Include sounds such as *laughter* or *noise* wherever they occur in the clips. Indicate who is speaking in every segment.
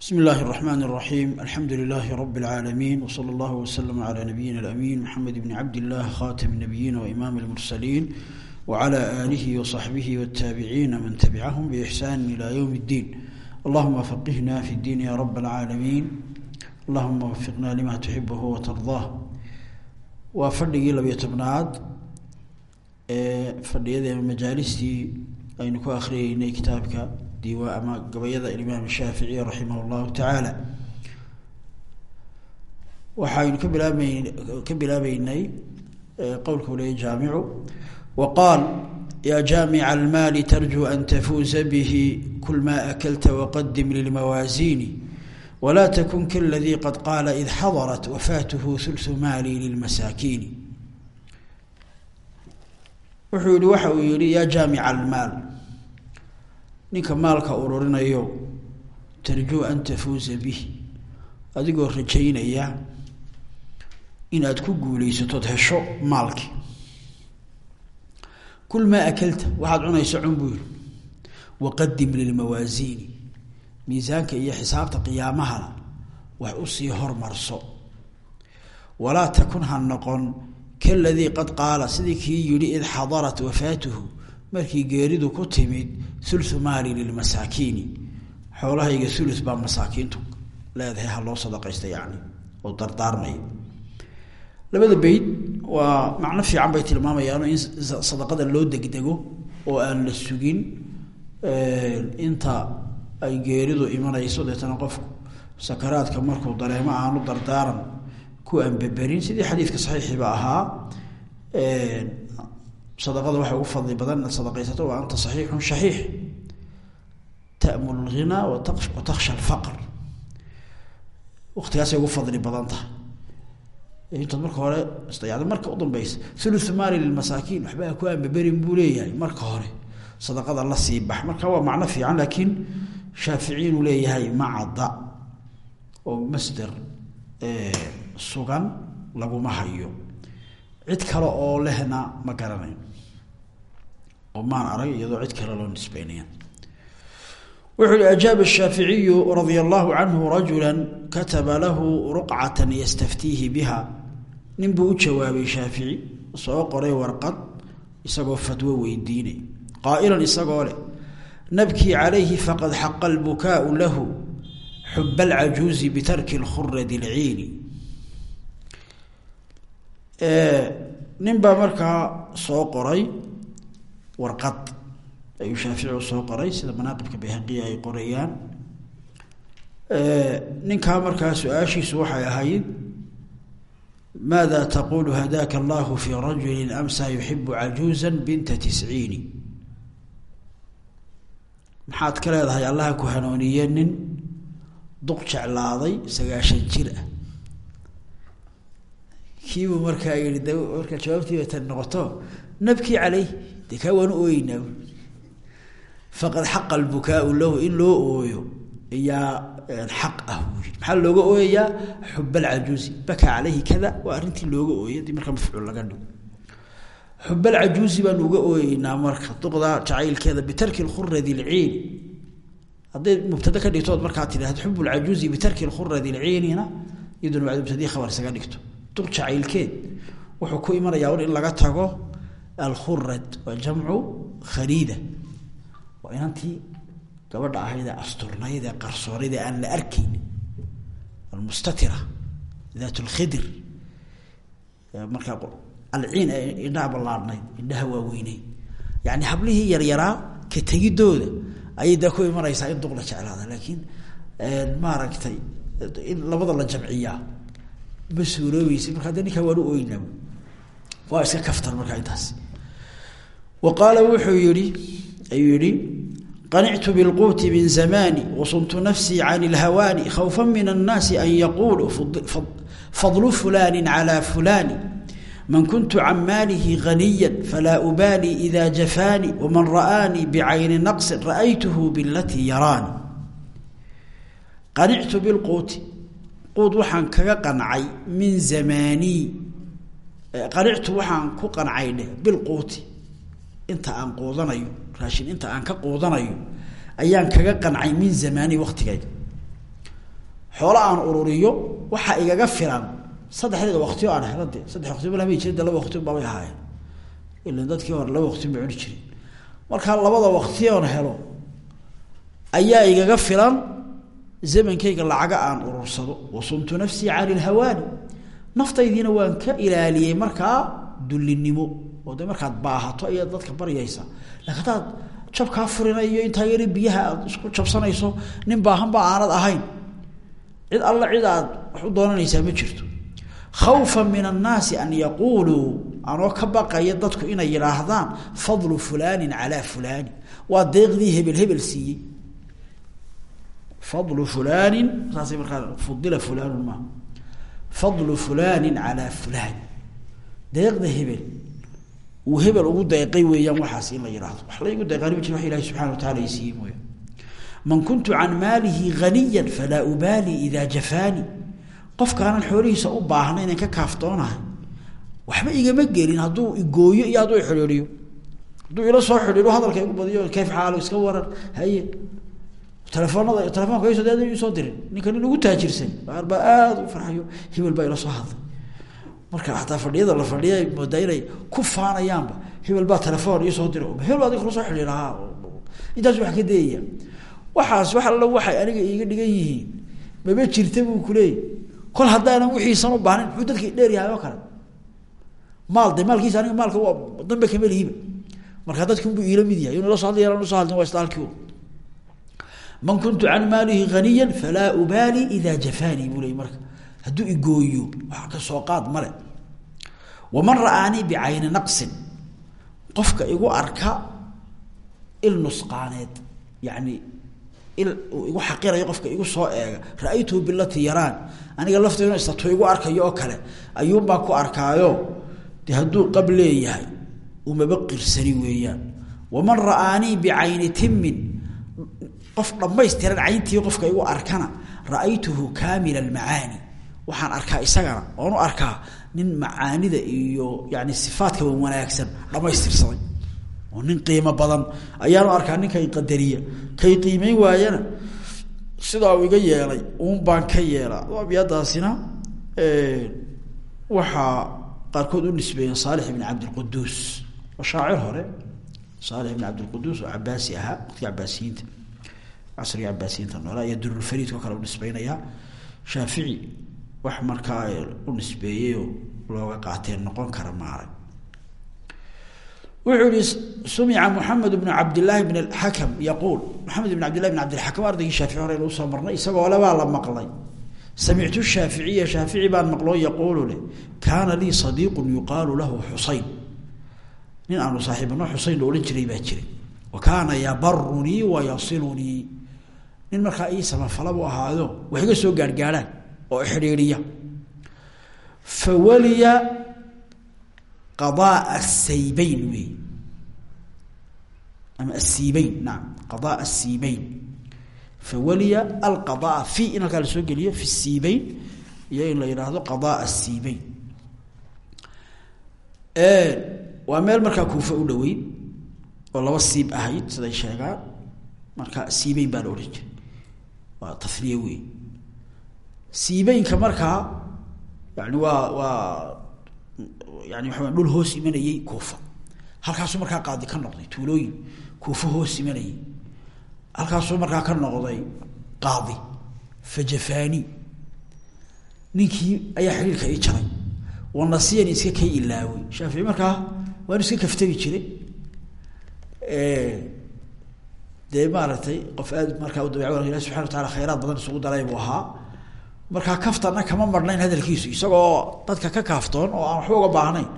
Speaker 1: بسم الله الرحمن الرحيم الحمد لله رب العالمين وصلى الله وسلم على نبينا الأمين محمد بن عبد الله خاتم النبيين وإمام المرسلين وعلى آله وصحبه والتابعين من تبعهم بإحسان إلى يوم الدين اللهم فقهنا في الدين يا رب العالمين اللهم وفقنا لما تحبه وترضاه وفرقي لبي تبناد فرديده مجالستي aynu ku akriyeynay kitaabka diiwa ama gabayada imaam shaafici raximah llahu tacaala waxaynu ka bilaabn ka bilaabeynay qowlka uleya jaamicu. Wa qaal ya jaamica almaali tarjuu an tafuuza bihi kul ma akalta waqadim lilmawaasiini wla tkun kaladii qad qaala id xadarat wafaatuhu hulsu maali lilmasaakiini wuxuu yihi waxa uu yihi ninka maalka ururinayo tarjuu an tafuuza bih adigoo rajaynaya inaad ku guuleysatood hesho maalkii kul maa akalta waxaad cunayso cun buu yihi waqadim lilmawaasiini miisaanka iyo xisaabta qiyaamahana wax u sii hormarso. Walaa takun ha noqon kaladii qad qaala sidii kii yihi id xadarat wafaatuhu markii geeridu ku timid ulu maali lilmasaakiini xoolahayga ulu baa masaakiintu leedahay ha loo sadaqaysta yani oo dardaarmaya labada beyd waa macno fiican bay tilmaamayaan in sadaqada loo degdego oo aan la sugin inta ay geeridu imanayso. Deetana qofku sakaraadka markuu dareemo aanu dardaaran ku anbeberin sidii xadiidka saxiixiba ahaa sadaqada waxay ugu fadli badan sadaqaysato wa anta saxiixun shaxiix. Ta'mul lghinaa wa takhsha alfaqr. Waktigaasay ugu fadli badan tahay. Intaad marka hore istayacdo marka udambeysa thuluthu maali lilmasaakiin waxba ku anbeberin buu leeyahay marka hore. Sadaqada la sii bax marka waa macno fiican laakiin shaaficiinuu leeyahay macadda oo masder sugan laguma hayo. Cid kale oo lehna ma garanayo oo maan arag iyadoo cid kale loo nisbeynaya wuxuu hi ajaaba الshaaficiyu radia allahu canhu rajula kataba lahu ruqcata yastaftiihi biha nin buu u jawaabay shaafici soo qoray warqad isagoo fatwo weydiinay qaailan isagoo leh nabkii calayhi faqad xaqa اlbukaau lahu xub alcajuuzi bitarki اlkhuradi اlciini nin baa markaa soo qoray warqad ayuu shaafici u soo qoray sida manaaqibka bayhaqiya ay qorayaan. Ninkaa markaa su'aashiisu waxay ahayd maada taqulu hadaaka allahu fi rajuli amsa yuxibu cajuuza binta tisciini. Maxaad ka leedahay allaha ku hanuuniye nin duq jeclaaday sagaashan jir ah. Kiibuu markaa yihi d markaa jawaabtiiba noqoto nabkii caleyh dee kaa ooyeynaa faqad xaqa albukaau lahu in ooyo iyaa xaq ah buu looga ooyayaa? Xub alcajuuzi baka caleyhi kada waa arrintii looga ooyay markaa mafcuul laga dhigo. Xub alcajuuzi baanu uga ooyeynaa marka duqdaa jacaylkeeda bitarki lkhuradi lciini hadday mubtado ka dhigtood markaa tidhahdo xub lcajuuzi bitarki lkhuradi lciinina iyaduna waa mubtadii khabar isaga dhigto. Duq jacaylkeed wuxuu ku imanayaa in laga tago alkhurad waa jamcu khariida waa inantii gabadha ahaydee asturnayd ee qarsoonayd ee aan la arkayn almustatira daat lkhidir markaa alciin ee indhaha ballaarhnayd indhaha waaweyneyd yani hablihii yaryaraa ka tegidooda ayay dee ku imanaysaa in duq la jeclaada laakiin maaragtay in labada la jamciyaa ma suuroobeysa markaa de ninkaa waanu ooynaa waa iska kaftan markaa intaas waqaala wuxuu yidhi ayuu yidhi qanictu bilquuti min zamaani wasuntu nafsii can ilhawaani khawfan min annaasi an yaquuluu fadlu fulaani calaa fulaani. Man kuntu can maalihi ghaniya falaa ubaali idaa jafaani waman ra'aanii bicayni naqsin ra'aytuhu bilatii yaraani qanictu bilquuti quud waxaan kaga qancay min zamaanii qanictu waxaan ku qancay dheh bilquuti inta aan quudanayo raashin inta aan ka quudanayo ayaan kaga qancay min zamaani waktigayga xoolo aan ururiyo waxaa igaga filan saddexdeeda waqtiyo aan helo de saddex waqti malama jiri de laba waqti babay ahaayeen. Ilan dadkii hore laba waqti ma cuni jirin. Markaa labada waqtiyoon helo ayaa igaga filan zamankayga lacaga aan urursado. Wasumtu nafsii cani lhawaani naftaydiina waan ka ilaaliyey markaa dullinimo oo de markaad baahato ayaad dadka baryaysa. Lakin hadaad jabkaa furinayo intaa yari biyaha aad isku jabsanayso nin baahan ba aanad ahayn. Cid alla cid aad wax u doonanaysaa ma jirto. Khawfa min annaasi an yaquuluu anoo ka baqaya dadku inay yidhaahdaan fadlu fulaanin calaa fulaani waa deeqdii hebel hebel siiyey. Fadlu fulaanin saasay markaa fudila fulaanun maaha. Fadlu fulaanin calaa fulaani deeqda hebel uu hebel ugu deeqay weeyaan waxaas in la yidhaahdo wax laygu deeqaani ma jir wax ilahi subxana wa taala ay siiyey mooya man kuntu can maalihi ganiya falaa ubaali idaa jafaani. Qofkaanan xoolihiisa u baahna inaan ka kaaftoonahay waxba igama gelin hadduu igooyo iyo hadduu ixidhiiriyo hadduu ila soo xidhiiro hadalka igu badiyo kayf xaalo iska waran haye. Telefoonada telefonka isoo dirin ninka nin ugu taajirsan baa aada u farxayo hebel baa ila soo hadlay marka hataa fadhiyada la fadhiya moodaa inay ku faanayaanba hebel baa telefoon iisoo dira hebel baa adin kula soo xidhiirahaa intaas wax ka dayaya waxaas wax alla waxay aniga iiga dhigan yihiin maba jirta buu kuleeyay kol haddaanan wixiisan u baahnayn muxuu dadka dheeryahay oo kale? Maal de maalkiisa aniga maalka waa dambe kama lihiba. Marka dadki unbuu iila mid yahay inu la so hadlay la so hadlin waa isla man kuntu can maalihi ganiya falaa ubaali idaa jafaanii buu marka hadduu igooyo wax ka soo qaad male waman ra'aanii bicayni naqsin qofka igu arka il nusqaaneed yani il igu xaqirayo qofka igu soo eega ra'aytuhu bilati aniga laftaydu istatu igu arkayo oo kale ayuunbaa ku arkaayo. De hadduu qab leeyahay umaba weeyaan. Waman ra'aanii bicayni timin qof dhamaystiran cayntii qofka igu arkana ra'aytuhu kaamila almacaani waxaan arkaa isagana oonu arkaa nin macaanida iyo yani sifaadka wanaagsan dhamaystirsaday oo nin qiimo badan. Ayaanu arkaa ninkay qadariya. Kay qiimeyn waayana sidaa uu iga yeelay uun baan ka yeelaa. Abyadaasina waxaa qaarkood u nisbeeyeen saalix ibn cabdilquduus. Waa shaacir hore. Saalix ibn cabdilquduus oo cabaasi ahaa waqtiga cabaasiyiinta casriga cabaasiyiinta noolaa iyo durulfariidko kale u nisbeynayaa shaafici wax markaa u nisbeeyeyoo looga qaateen noqon kara maarag wuxuu yihi sumica moxamed bnu cabdillaahi bn xakam yaquul. Maxamed ibn cabdillahi bn cabdilxakam ardaygii shaafici hore inuu soo marnay isagoo le la maqlay. Samictu shaaficiya shaafici baan maqloo yaquulu leh kaana lii sadiiqu yuqaalu lahu xusayn. Nin aanu saaxiibano xusayn lo jiray baa jiray. Wa kaana yabarunii wa yasilunii nin markaa ii samafala buu ahaayo wax iga soo gaarhgaarhaan oo xidhiiriya fawaliya qadaa asaybeyn wey. Ama asiibeyn naam qadaa asiibeyn fawaliya alqadaa fi in halkaa la soo geliyo fi siibeyn iyo in la yidhaahdo qadaa asiibeyn waa meel markaa kuufa u dhoweyn oo laba siib ahayd siday sheegaan. Marka siibeyn baa la odhan jiray. Waa tafniye wey siibeynka markaa yani waa waa yani waxa dhul hoos imanayey kuufa. Halkaasuu markaa qaadi ka noqday tuulooyin. Kuufa hoos imanayey halkaasuu markaa ka noqday qaadi fajafani ninkii ayaa xidhiirka ii jaray. Wanasiyani iska kay ilaawey shaafici markaa waanu iska kaftagi jiray. Dee maaragtay qof aad markaa u dabeec ilahi subxana wa taala khayraad badan isugu daray buu ahaa markaa kaftana kama marnayn hadalkiisu isagoo dadka ka kaaftoon oo aan waxba uga baahnayn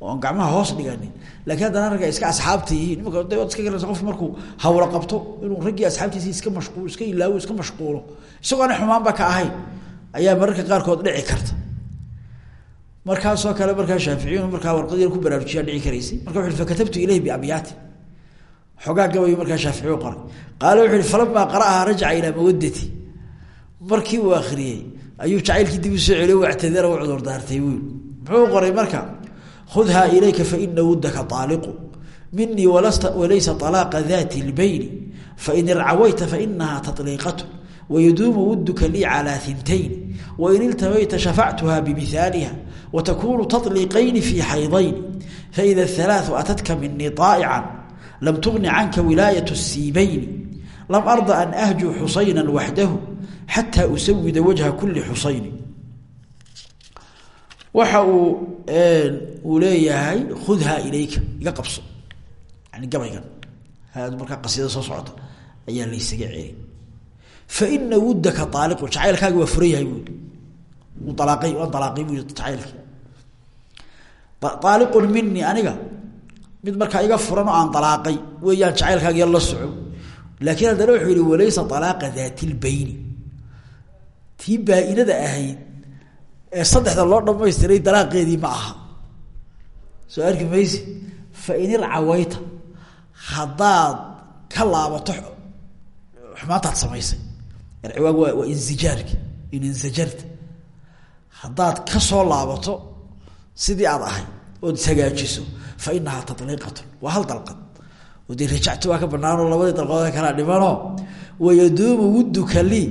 Speaker 1: oo aan gacmaha hoos dhiganin. Laakiin haddana ragga iska asxaabta yihiin imaka waad iska garanaysa qofku markuu hawlo qabto inuu raggii asxaabtiisi iska mashquul iska ilaawo iska mashquulo isagoo ana xumaanba ka ahayn ayaa mararka qaarkood dhici karta. Markaasoo kale markaa shaaficiyun markaa warqad yar ku baraarujiyaa dhici karaysay. Marka wuxu fakatabtu ilayhi biabyaati xoogaa gabayo markaa shaafici u qoray. Qaala wuxu uhi falamaa qara'ahaa rajaca ilaa mawadati markii uu akriyey ayuu jacaylkii dib u soo celiy wactadara u cudurdaartay wiil muxuu qoray marka khudhaa ilayka faina wuddaka aaliqu minii walaysa alaaqa daati lbayni fain ircawayta fainahaa taliiqatu wayduumu wuduka lii calaa intayn wain iltamayta shafactuha bimiaaliha watakunu taliiqayni fii xaydayni faida alaau atadka minii aa'ican lam tugni canka wilaayat siibayni lam arda an ahjuu xusayna waxdahu xataa usawida wajha kuli xusayni. Waxa uu uu leeyahay khudhaa ilayka iga qabso. Yani gabaygan. Haad markaa qasida soo socota ayaa laysaga celi faina wuddaka aaliqu jacaylkaagi waa furan yahay aniga mid markaa iga furan aan alaaqay weeyaan jacaylkaagi la soco laakiin haddana wuxuu yihi walaysa alaaqa daati lbayni tii baa-inada ahayd ee saddexda loo dhamaystiray dalaaqeedii ma aha. Soo arki maysi fa in ircawayta haddaad ka laabato xumaantaad samaysay. Irciwaag waa waa insijaarki in insajarta haddaad ka soo laabato sidii aad ahay ood ishagaajiso fa inahaa taliiqatun waa hal dalqad. Oo dee rajactu waa ka banaanoo labadii dalqadood kala dhimanoo wayaduumu wudduka lii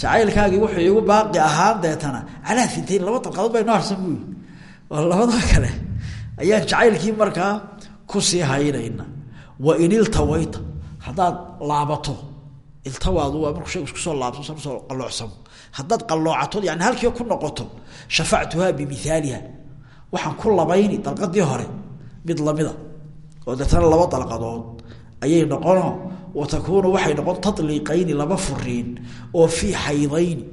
Speaker 1: jacaylkaagii wuxuu igu baaqi ahaan deetana calaa fintayn laba dalqadood baa inoo harsan buyi oo labada kale. Ayaan jacaylkii markaa ku sii haynayna. Wa in iltawayta. Haddaad laabato iltawaadu waa markuu shaygu isku soo laabto soo qaloocsamo haddaad qaloocato yani halkii ku noqoto shafactuhaa bimihaaliha waxaan ku labayni dalqadii hore mid lamida oo deetana laba dalqadood ayay noqono wa takuunu waxay noqon taliiqayni laba furiin oo fii xaydayni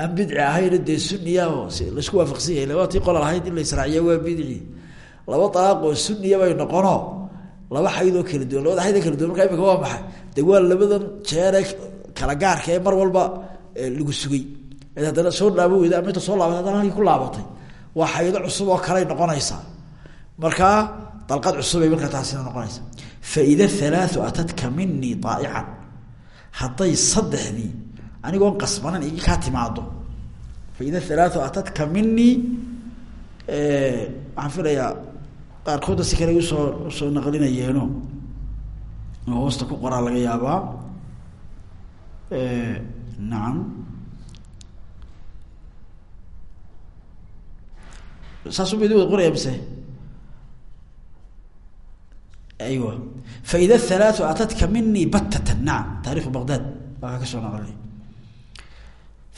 Speaker 1: aan bidci ahayn dee suniya la isku waafaqsan yahay labaa tii qola lahayd in la israaciya waa bidci laba alaaq oo suniya bay noqono laba xaydoo kala duwan labada xaydoo kala duwan markaa imika waa maxay de waa labadan jeere kala gaarka ee mar walba lagu sugay ad haddana soo dhaabo weyda ama inta soo laabatay haddana halkii ku laabatay waa xaydo cusub oo kaley noqonaysaa markaa dalqad cusubay markaa taasina noqonaysa faida halaau atadka minii aaican hadday saddexdii anigoon qasbanan igi kaa timaado faida halaau atadka minii waxaan filayaa qaarkooda si kale u soo u soo naqlinayeeno. Oo hoosta ku qoraa laga yaabaa. Nacam. Saasuma idin wada qoraya mise aywa faida halaau atadka minii batatan nacam taarikhu baqdaad baa kaa ka soo naqlinay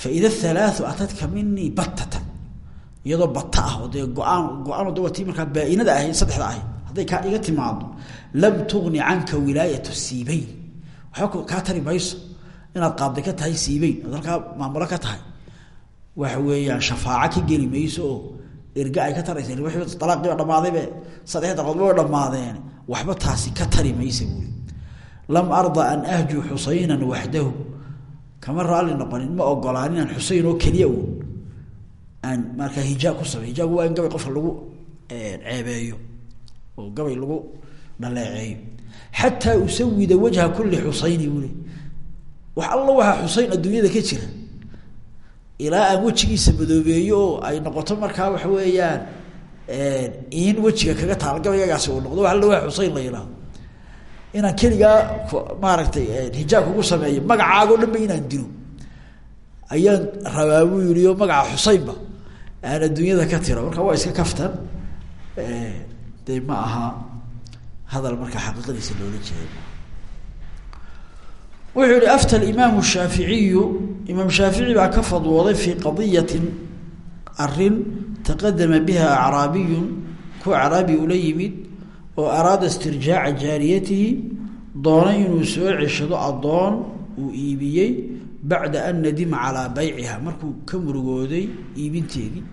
Speaker 1: faida halaau atadka minii batatan iyadoo bata ah oo dee go'aan go'aan de waa tii markaa baa-inada ahayd saddexda ahayd hadday kaa iga timaado lam tugni canka wilaayat siibeyn waxba kaa tari mayso inaad qaabday ka tahay siibeyn ood ka tahay waxa ka geli mayso erga ay ka taraysa wii dalaaqiiba dhamaadaybe saddex dalqoodba way dhamaadeen waxba taasi ka tari maysa buuri lam arda an ahjuu xusaynan waxdahu kama raalli noqonin ma ogolaan inaan xuseyn oo keliya uun. Aan markaa hijaa ku samey hijaagu waa in gabay qofka lagu ceebeeyo oo gabay lagu dhaleeceeyo. Xataa usawida wajha kuli xusayni buuli wax alla waxaa xuseyn adduunyada ka jira ilaa aan wejigiisa madoobeeyo oo ay noqoto markaa waxa weeyaan in wejiga kaga taal gabaygagaasi uu noqdo. Wa alla waa xuseyn la yidhaahdo inaan keligaa maaragtay hijaab kugu sameeyo magacaagao dhan ba inaan dilo. Ayaan rabaa buu yihi oo magaca xuseynba aan adduunyada ka tiro. Marka waa iska kaftan de ma aha hadal markaa xaqiiqadiisa loola jeeda wuxuu yihi afta imaamu shaaficiyu. Imaam shaafici baa ka fadwooday fii qadiyatin arrin taqadama biha acraabiyun ku acraabi ula yimid oo araada istirjaaca jaariyatihi doonay inuu soo ceshado addoon uu iibiyey bacda an nadima calaa bayciha. Markuu ka murugooday iibinteedii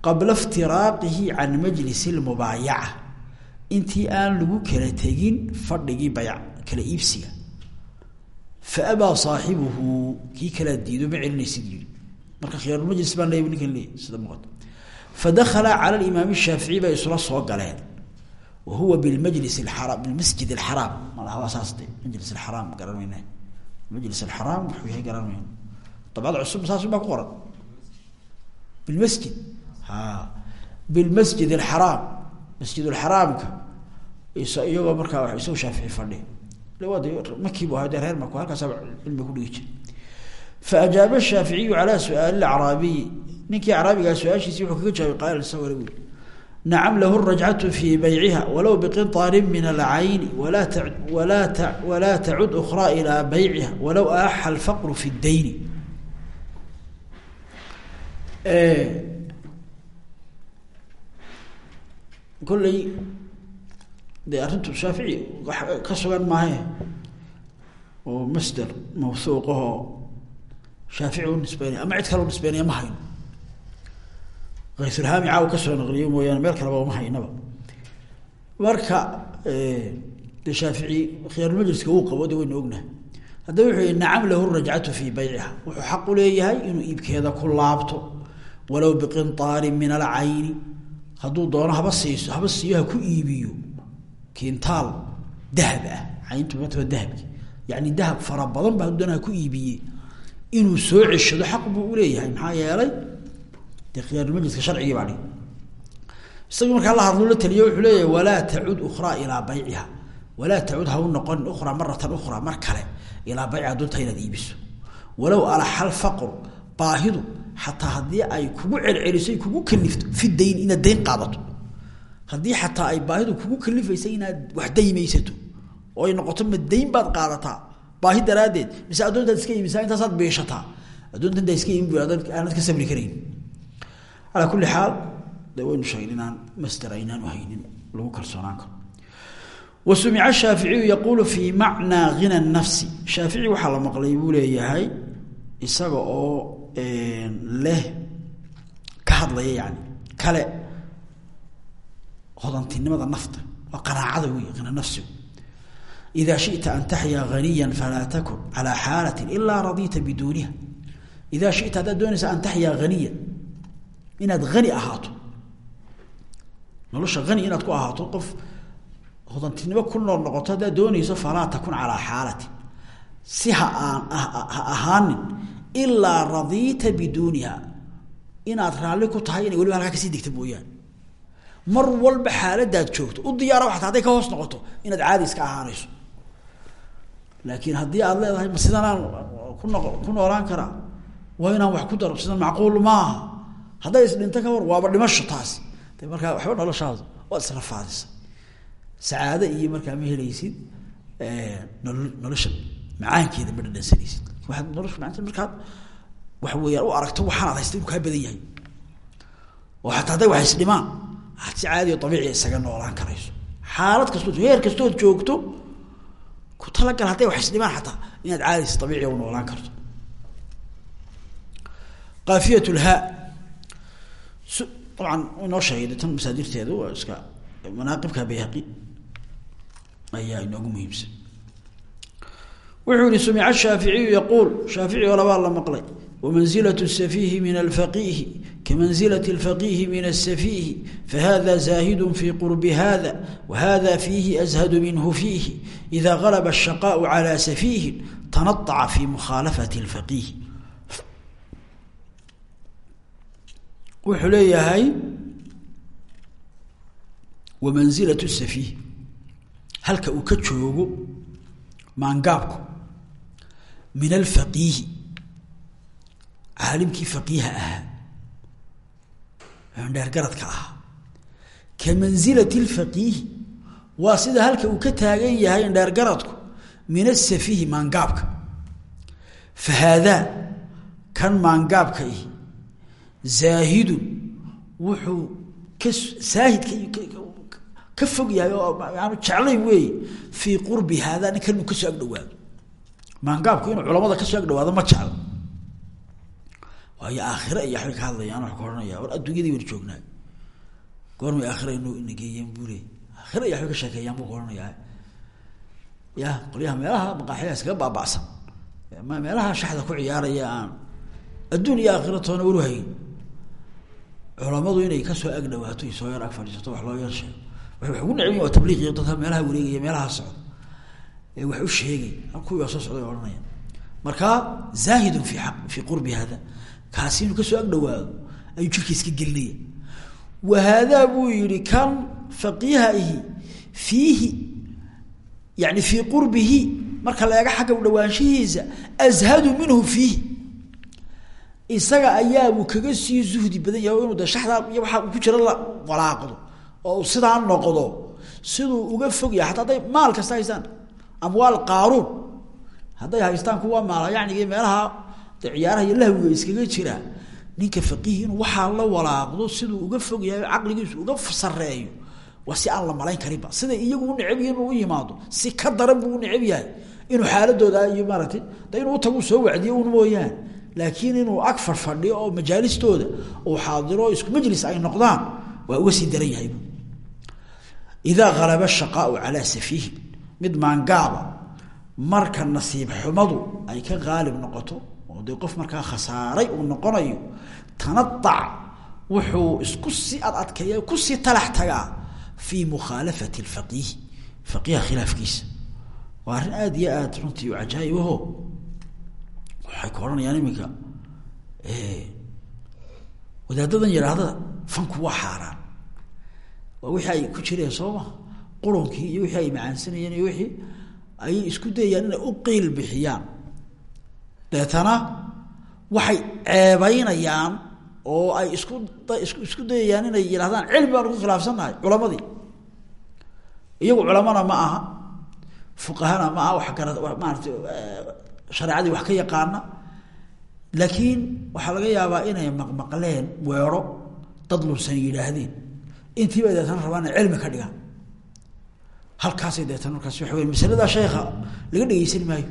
Speaker 1: qabla iftiraaqihi can majlisi lmubaayaca intii aan lagu kala tegin fadhigii iibsiga faabaa saaxibuhu kii kalaa diido ma celinaysid yii marka khiyaarulmajlis baan leeya ninkan leey sida muuqata fadakala cala alimaam shaafici bay isla soo galeen wa huwa bilmajlis araa bilmasjid alxaraam malaha waa saas de majlis alxaraam garan mayna majlis alxaraam wuxuu yahay garan mayna dabcad cusub saas baa ku qoran bilmasjid ha bilmasjid alxaraam masjid alxaraamka iyagoo markaa isagoo fadhi faajaaba shaaficiyu calaa suaali acraabiyi ninkii acraabigaa su'aashiisi wuxuu kaga jawaabay buui nacam lahu rajcatu fii bayciha walow biqinطaarin min alcayni walaa ta walaa ta walaa tacud ukraa ilaa bayciha walow aaxa alfaqru fi اdayni kolley dee arrintu shaafici wax ka sugan maahe oo masder mawhuuqahoo shaafici u nisbeynaya ama cid kale u nisbeynaya ma hayno kaysulhaami caaw ka soo naqliyo mooyaane meel kaleba uma haynaba. Marka de shaafici khiyaarulmajliska uu qabo de waynu ognahay. Haddaba wuxuu yihi nacam lahu rajcatu fii bayciha wuxuu xaq u leeyahay inuu iibkeeda ku laabto walow biqinطaarin min alcayni. Hadduu ku iibiyo kintaal dahab ah cayntu mataba dahabki. Yani dahab fara badan ba hadduu doona ha ku iibiye inuu soo ceshado xaq buu uleeyahay maxaa yeelay dee khiyaarulmajliska sharcigii baa dhi isagii markaa la la taliyo wuxuu leeyahay walaa tacud ukraa ilaa bayciha walaa tacud ha u noqonin ukhraa maratan ukhraa mar kale ilaa bayciha dunta inaad iibiso. Walow alaxal faqru baahidu xataa haddii ay kugu celceliso kugu kalifto fi dayn inaad dayn qaadato haddii xataa ay baahidu kugu kalifaysa inaad wax daymaysato oo ay noqoto ma dayn baad qaadataa baahi daraaddeed mise addoontaad iska iibisaa intaasaad biishataa addoonta intaa iska iibin aanad ka sabri karayn. Calaa kulli xaal de waynu sheegn inaan lagu kalsoonaan karo wa sumica shaaficiyu yaquulu fii macnaa hina nafsi. Shaafici waxaa la maqlay buu leeyahay isaga oo leh ka hadlaya yani kale hodantinimada nafta waa qanaacada wey hina nafsigu ida shita an taxyaa haniya falaa takun calaa xaalati ilaa radita biduuniha. Idaa shita haddaad doonaysa an taxyaa haniya inaad hani ahaato nolosha hani inaad ku ahaato qof hodantinimo ku nool noqoto haddaad doonayso falaa takun calaa xaalati si ha ha ahaanin ilaa radiita biduuniha inaad raalli ku tahay inay waliba halkaa ka sii degta mooyaane mar walba xaaladaad joogto u diyaara waxata hadday ka hoos noqoto inaad caadi iska ahaanayso. Laakiin haddii aad leedahay ma sidanaan ku noq ku noolaan karaa? Waa inaan wax ku daro sidan macquul maaha. Hadday isdhinto ka war waaba dhimasho taasi. De waxba noloshaada waad israfaadisa sacaado iyo markaa ma helaysid nolo nolosha macaankeeda ma dhadhansanaysid. Waaad nolosha maanta markaad waxa weeyaan u aragto waxaanaad haysta inuu kaa badan yahay. Oo xataa hadday wax isdhimaan si caadiyo abiici isaga noolaan karayso. Xaalad kasto heer kastood joogto ku talagal hadday wax isdhimaan ataa inaad caadis abiici noolaan karto. Aafiyatha dabcan inoo sheegay tan masaadirteedu iska manaaqibka bayhaqi ayaa inoogu muhiimsan. Wuxuu yihi sumic shaaficiyu yaquul. Shaafici olabaa la maqlay. Wamansilatu safiihi min alfaqiihi kamanzilaة اlfaqiihi min الsafiihi fahada zaahidu fi qurbi hada wahada fiihi ashadu minhu fiihi ida galba الshaqaء calى safiihi tanaطca fi mukhaalafaة اlfaqiih wuxuu leeyahay wamanzilaة الsafiih halka uu ka joogo maangaabku min alfaqiihi caalimkii faqiiha ahaa dheergaradka ahaa. Ka mansilati اlfaqiihi waa sida halka uu ka taagan yahay indheergaradku min asafiihi maangaabka fa haadaa kan maangaabka ihi zaahidun wuxuu ka saahidka ka fog yahay oo aanu jeclayn weeye fii qurbi haadaa ninkan inuu ka soo agdhawaado maangaabku inuu culamada ka soo agdhawaado ma jeclo waayo aakhire iyo waxbay ka hadlayaan wax ka war adduunyadii waynu joognaa. Goormay aakhira inu nageeyeen buu leey aakhire iyo waxbay ka sheekeeyaan buu ka ya qolyaha meelaha maqaaxiyaha iskaga baaba'san. Meelaha shaxda ku ciyaaraya aan adduun aakhira toona waru hayn culamadu inay ka soo agdhawaato iyo soo yar ag wax loo yar sheego wax ugu necbiin waa tabliiqiyo dadka meelaha wareegaya meelaha socda. Ee wax u sheegay. Kuwii soo socday ohanaya markaa zaahidun fi aq fii qurbi hada kaasi inuu ka soo agdhawaado ayuu jirka iska gelinaya wa haadaa buu yihi kan faqiiha-ihi fiihi yani fii qurbihi marka la eega xagga udhawaanshihiisa ashadu minhu fiihi. Isaga ayaabuu kaga sii zuhdi badan yahay inuu de iyo waxa ku jira la walaaqdo oo sidaa noqdo. Siduu uga fog yahay hataa hadday maal kasta haystaan amwaal qaaruun hadday haystaan kuwa maala yacnigi meelaha de ciyaaraha iyo lahwiga iskaga jira ninka faqiih inuu la walaaqdo siduu uga fog yahay caqligiisu uga sareeyo waa si malayn karinba. Siday iyagu u yihiin inuu u yimaado si ka daran buu u necab yahay. Inuu xaaladooda iyo maaragtay de inuu utagu soo wacdiyo un mooyaan laakiin inuu ag farfadhiyo oo majaalistooda uu xaadiro isku majlis ay noqdaan waa uga sii daran yahay idaa halaba shaqaau calaa safiihin mid maangaaba marka nasiib xumadu ay ka qaalib noqoto dee qof markaa khasaaray uu noqonayo tanadac wuxuu isku sii ad adkeeya ku sii talax tagaa fii mukhaalafati lfaqiihi faqiiha khilaafkiisa. Waa arrin aada iyo aada runtii u cajaa'ibaho waxay ku odhanayaan iminka wadaadadan yidhaahda fanku waa xaaraan. Waa wixii ay ku jireen soo ma qurunkii iyo wixii ay macaansanayeen iyo wixii ayay isku dayayaan inay u qiil bixiyaan deetana waxay ceebeynayaan oo ay isku isku dayayaan inay yidhahdaan cilmi baan ku khilaafsannahay culamadii. Iyagu culamana ma aha fuqahana ma aha kara maarata shareecadii wax ka yaqaana laakiin waxaa laga yaabaa inay maqmaqleen weero dad lunsan yidhaahdeen. Intiiba deetana rabaan inay cilmi ka dhigaan. Halkaasay deetana markaas waxa wey masaladaa sheekha laga dhegeysan maayo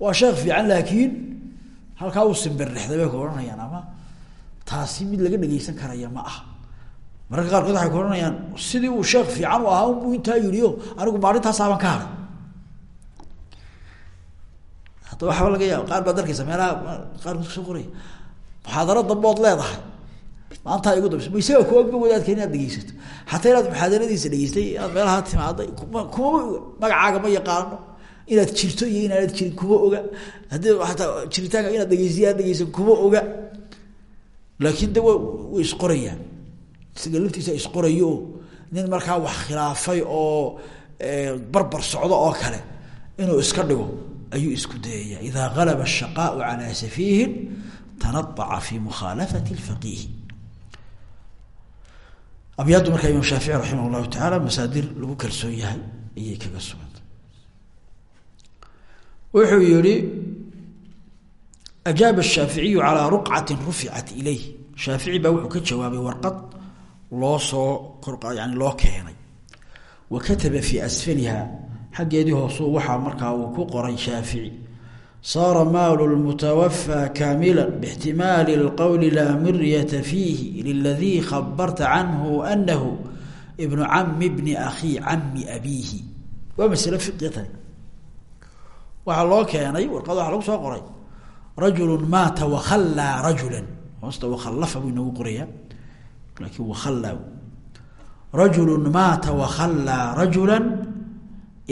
Speaker 1: waa sheekh fiican laakiin halkaa uu simbirrexday bay ku ama taasi mid laga dhegeysan karaya ma aha. Mararka qaarkood waxay ku sidii uu sheekh fiican u ahaa unbuu intaa yidhi o anigu maalintaasaaban ka haday hadda waxaaba laga yaaba qaar baad arkaysa meelaha qaarkood ku soo qoraya muxaadaro dambood leedahay maantaa igu dambs ma isaga ku ogba wadaadka inaad dhegeysato xataa inaad muxaadaradiisa dhegeystay inaad meelaha timaaday kuma magacaaga ma yaqaano inaad jirto iyo inaanad jirin kuma oga. Haddii ataa jiritaanka inaad dhegeysiya aad kuma oga. Laakiin de wa way isqorayaan isaga laftiisa isqorayo nin markaa wax khilaafay oo barbar socdo oo kale inuu iska dhigo ayuu isku dayaya idaa galaba ashaqaau calaa safiihin tanadaca fi mukhaalafati lfaqiihi abyaaddu markaa imaam shaafici raximah llahu tacaala masaadir lagu kalsoon yahay ayay kaga suganta wuxuu yihi ajaaba shaaficiyu calaa ruqcati ruficat iley shaafici baa wuxuu ka jawaabay warqad loo soo yani loo keenay. Wa kataba fii asfaliha xaggeedii hoosuu waxaa markaa uu ku qoray shaafici saara maalu lmutawafaa kaamila bixtimaali اlqowli laa miryata fiihi liladii khabarta canhu anahu ibnu cami bni akhii cami abiihi. Waa masle waxaa loo keenay warqad waxaa lagu soo qoray rajulu maata wakhallaa rajula hoosta wakhallafa buu inoogu qorayaa laakiin wakhallaa rajulu maata wakhallaa rajula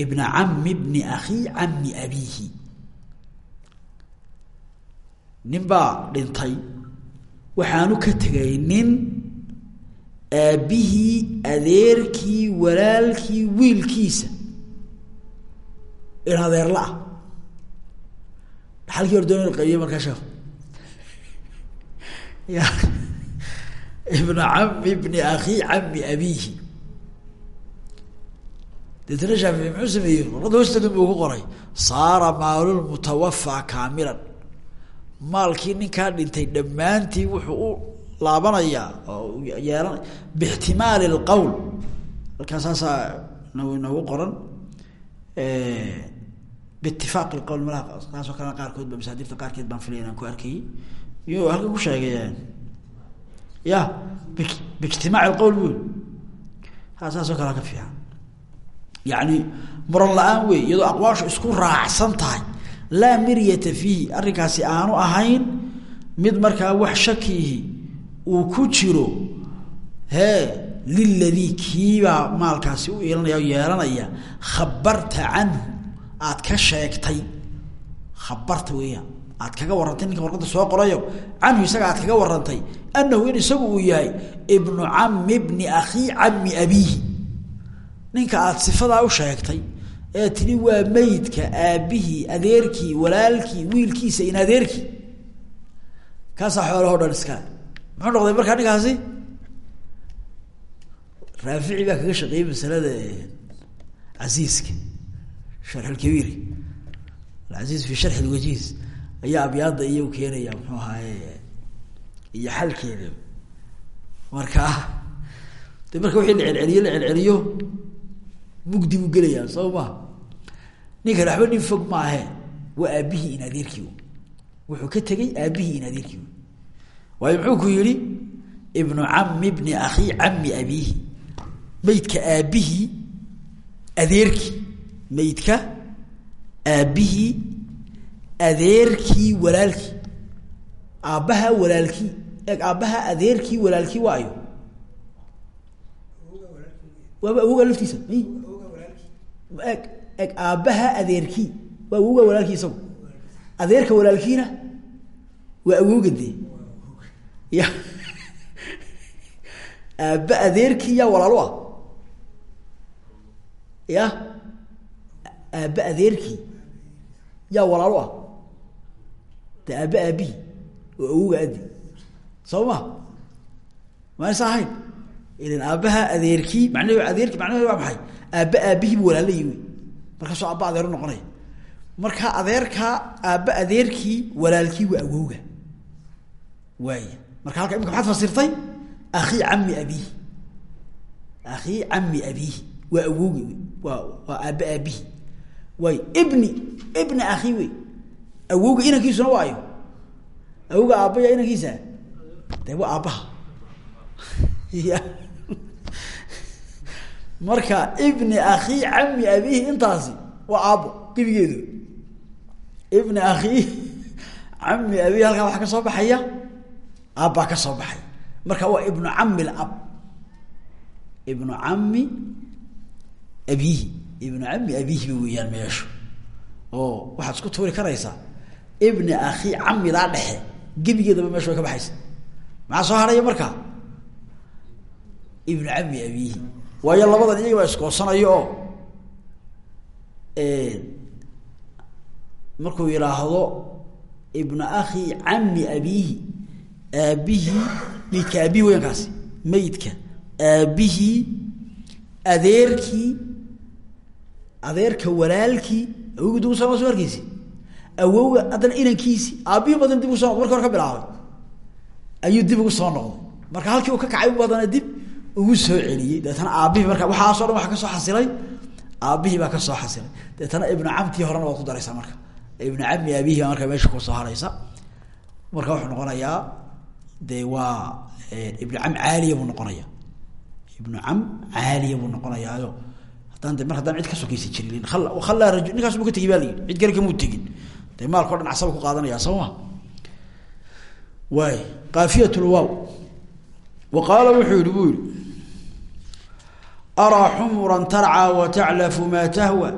Speaker 1: ibna cami bni akhii cami abiihi. Nin baa dhintay waxaanu ka tegay nin aabbihii adeerkii walaalkii wiilkiisa. In adeerla ah dhaxalkii hor doon qaybiye markaa sheekhu ya ibna cami bni akhi cami abiihi deetna shaafici muxuu sameeyey? Warqadda hoosteedun buu ku qoray. Saara maalulmutawafaa kaamilan. Maalkii ninkaa dhintay dhammaantii wuxuu u laabanayaa oo yeelan bixtimaali lqowl halkaa saasaa inoogu qoran biitifaaq lqowl malaha kaasoo kalena qaarkood ba masaadirta qaarkeed baan filaya inaan ku arkayay iyuu halkan ku sheegay ya bi biijtimaac lqowl bui ha saasoo kalea ka fiican yani muran la'aan wey iyadoo aqwaashu isku raacsan tahay laa miryata fiihi arrinkaasi aanu ahayn mid markaa wax shakiihi uu ku jiro hee liladii kiibaa maalkaasi u iilanaya o yeelanaya khabarta canhu aad ka sheegtay khabarta weeyaan aad kaga warrantay ninka warqadda soo qorayo. Canhu isaga aad kaga warrantay anahu in isagu uu yahay ibnu cami bni akhii cami abiihi. Ninka aada sifadaa u sheegtay ee tidhi waa meydka aabbihii adeerkii walaalkii wiilkiisa in adeerkii. Kaasaa xoolahoo dhan iskale noqday markaa ninkaasi? Raafici baa kaga shaqeeyey masalada casiiska sharx lkabiir alcasiiz fi sharxi lwajiiz ayaa abyaada iyo keenaya muxuu ahaaye iyo xalkeeda. Markaa de marka wixii la celceliyo la celceliyo mugdi buu gelayaa soo ma ninkan waxba fog maahe waa aabihii in adeerkii wuxuu ka tegey aabihii in adeerkii waayo muxuu ku yihi ibnu cami bni akhi cami abiihi. Maydka aabihii adeerkii maydka aabihii adeerkii walaalkii. Aabbaha walaalkii eg aabbaha adeerkii walaalkii waayo. Waaba awoga laftiisa eg eg aabbaha adeerkii waa awoga walaalkii isagu. Adeerka walaalkiina waa awoga dee. Ya *laughs* aabba adeerkii yaa walaalo ah ya aabba adeerkii yaa walaalo ah de aabba aabihii oo awoga adi soo ma maaysa ahayn ilan aabbaha adeerkii macnahe adeerki macnaheed waa maxay aabba aabihiibu walaalayi wey markaasoo aabba adeero noqonaya marka adeerkaa aabba adeerkii walaalkii waa awowga waaya marka halka imika maxaad fasirtay akhi cami abiihi akhi cami abiihi waa awowgi wey waa waa aabba aabihi waay ibni ibni akhi wey. Awowga inankiisuna waa ayo awowga aabbaya inankiisa. De waa aabbaha. *laughs* Marka ibni akhi cami abihi intaasi waa aabbo gebigeedu ibni akhi *laughs* cami abihi halkaa waxaa ka soo baxaya aabbaa ka soo baxay marka waa ibnu cami lab ibnu cami abihi ibnu cami abihiba weeyaan meeshu oo waxaad isku tuuri karaysaa. Ibni akhi camidaa dhexe. Gebigeedaba meesha way ka baxaysa. Maxaa soo harhaya marka? Ibnu cami abihi waayo labadan iyaga baa iskoosanayo oo markuu yidhaahdo ibnu akhi cami abiihi aabihii maydka aabihi weyan kaasi maydka aabihii adeerkii adeerka walaalkii awowgi dib u soo soo arkiisi awowga haddana inankiisi aabihii badan dib u soo noqday marki hore ka bilaabay. Ayuu dib ugu soo noqday. Marka halkii uu ka kacay u badana dib ugu soo celiyey deetana aabihii marka waxaaso dhan waxa ka soo xasilay. Aabihii baa ka soo xasilay. Deetana ibnu camtii horena waad ku daraysaa marka. Ibnu cami aabihi baa marka meesha ku soo haraysa. Marka wuxuu noqonayaa de waa ibnu cam caaliya buu noqonaya ibnu cam caaliya buu noqonayaayo dande mar haddaan cid ka sokaysa jirin al khalaa raj ninkaasuma ka tegi baa layidhi cid kale kamuu tegin. Dee maalkao dhan casaba ku qaadanaya soo ma? Waay kaafiyat wa qaala wuxuu yihi buu yihi araa xumuran tarcaa wa taclafu maa tahwa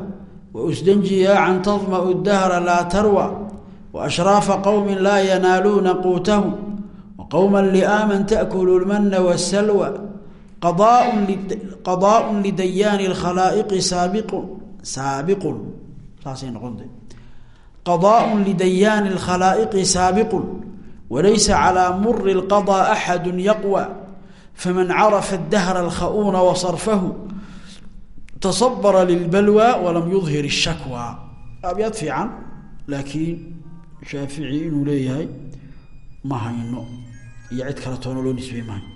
Speaker 1: wausdanji yaacan tadmau dahra laa tarwa waashraafa qowmin laa yanaaluuna quutahu waqowma liaaman taakulu lmanna wasalwa qadaaء lidayaani اkhalaa'iqi saabiqun saabiqun saasay noqonta qadaaء lidayaani اlkhalaa'iqi saabiqun walaysa calىa muri اlqadى axadu yaqwى faman carafa اdahra اlkha'uuna wasarfahu tasabara lilbalwa walam yudhir الshakwa abyaad fiican laakiin shaafici inuu leeyahay ma hayno iyo cid kale toona loo nisbey mahayo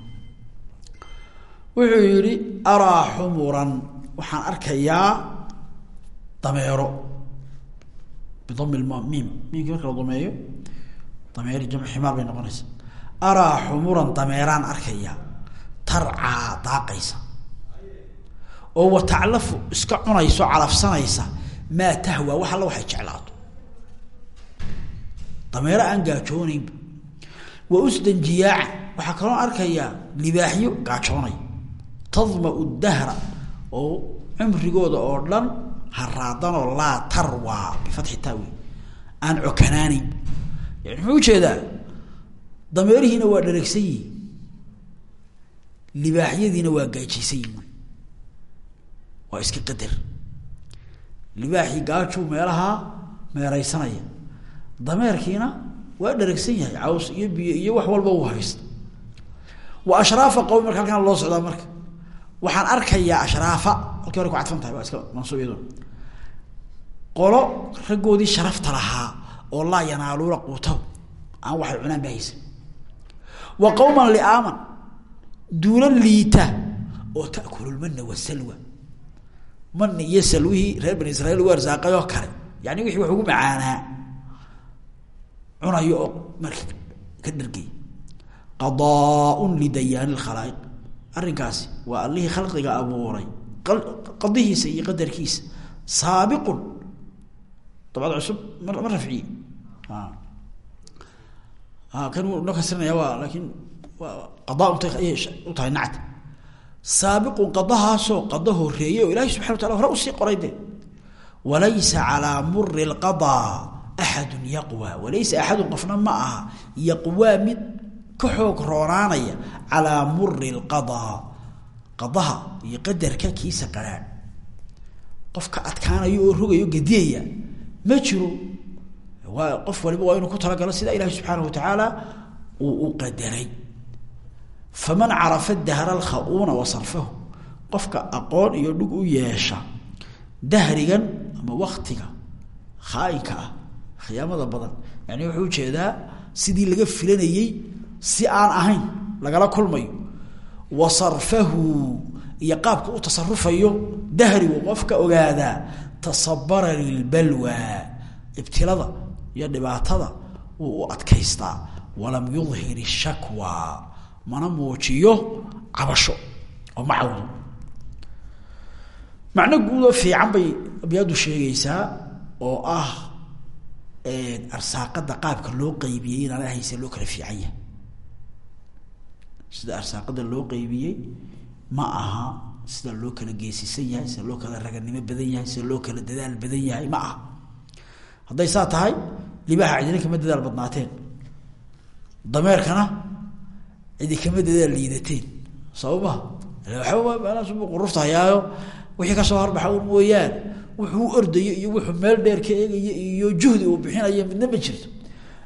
Speaker 1: wuxuu yihi araa xumuran? Waxaan arkayaa dameero. Bidami lmim miimkii marka la dameeyo dameer jamc ximaar bay noqonaysa. Araa xumuran dameeraan arkayaa tarcaa daaqaysa. Oo wataclafu iska cunayso calafsanaysa maa tahwa wax alla waxay jeclaato. Dameero aan gaajoonaynba wa usdan jiyaaca waxaa kaloo arkayaa libaaxyo gaajoonay tadmau dahra oo cumrigooda oo dhan haraadanoo laa tarwaa bifatxi taawi. Aan cokanaanayn muxuu u jeedaa dameerihiina waa dhareegsan yihiin libaaxyadiina waa gaajaysan yihiin waa iska qadar. Libaaxii gaajuu meelahaa meereysanaya dameerkiina waa dharagsan yahay. Caws iyo biyo iyo wax walba uu haysta. Wa ashraafa qowmi marka halkan loo socdaa marka waxaan arkayaa ashraafa. Halkii hore ku cadfan tahay waa iska mansuub qolo raggoodii sharafta lahaa oo laa yanaaluuna quutahu aan waxay cunaan ba haysan wa qowman liaaman duulo liita oo takululmana wasalwa mani iyo salwihii reer bani israiil ugu arsaaqay oo kale yani wixii wax ugu macaanaa. Cunayo oo marka ka dhargay. Qadaaun lidayaani lkhalaa'iq arrinkaasi waa allihii khalqiga abuuray qadihiisa iyo qadarkiisa. Saabiqun. Dabcad cusub ma ma rafciye. Kan wuu noo kasrinaya waa laakiin waa qadaa saabiqun qadahaasoo qado horeeyey oo ilaahay subxana wa tacala hore u sii qoray de walaysa calaa muri lqadaa axadun yaqwa walaysa axadun qofna ma aha yaqwaa mid ka xoog roonaanaya calaa muri lqadaa qadaha iyo qadarka kiisa qaraan qofka adkaanayo oo rogayo gediyaya ma jiro. Waa qof waliba waa inuu ku talagalo sida ilahi subxaana wa tacaala uu u qadaray. Faman carafa dahra alkha-uuna wa sarfahu. Qofka aqoon iyo dhug u yeesha dahrigan ama waktiga khaainka ah khiyaamada badan. Yani wuxuu u jeedaa laga filanayey si aan ahayn lagala kulmayo wa sarfahu iyo qaabka u tasarufayo dahrigu qofka ogaadaa tasabara lilbalwa ibtilada iyo dhibaatada wuu u adkaystaa walam yudhir shakwa mana muujiyo cabasho oo ma cawdo macno guudoo fiican bay abyaadu sheegaysaa oo ah arsaaqada qaabka loo qeybiyey inaan hayse loo kala fiican yahay sida arsaaqada loo qeybiyey ma aha sida loo kala geesisan yahay sida loo kala raganimo badan yahay sida loo kala dadaal badan yahay ma aha. Hadday saa tahay libaaxa cidina kama dadaal badnaateen. Dameerkana cidi kama dadaal liidateen. Sababa waxba qurufta hayaayo. Wixii ka soo harbaxa un mooyaan wuxuu ordayo iyo wuxuu meel dheer ka eegayo iyo juhdi uu bixinayo midna ma jirto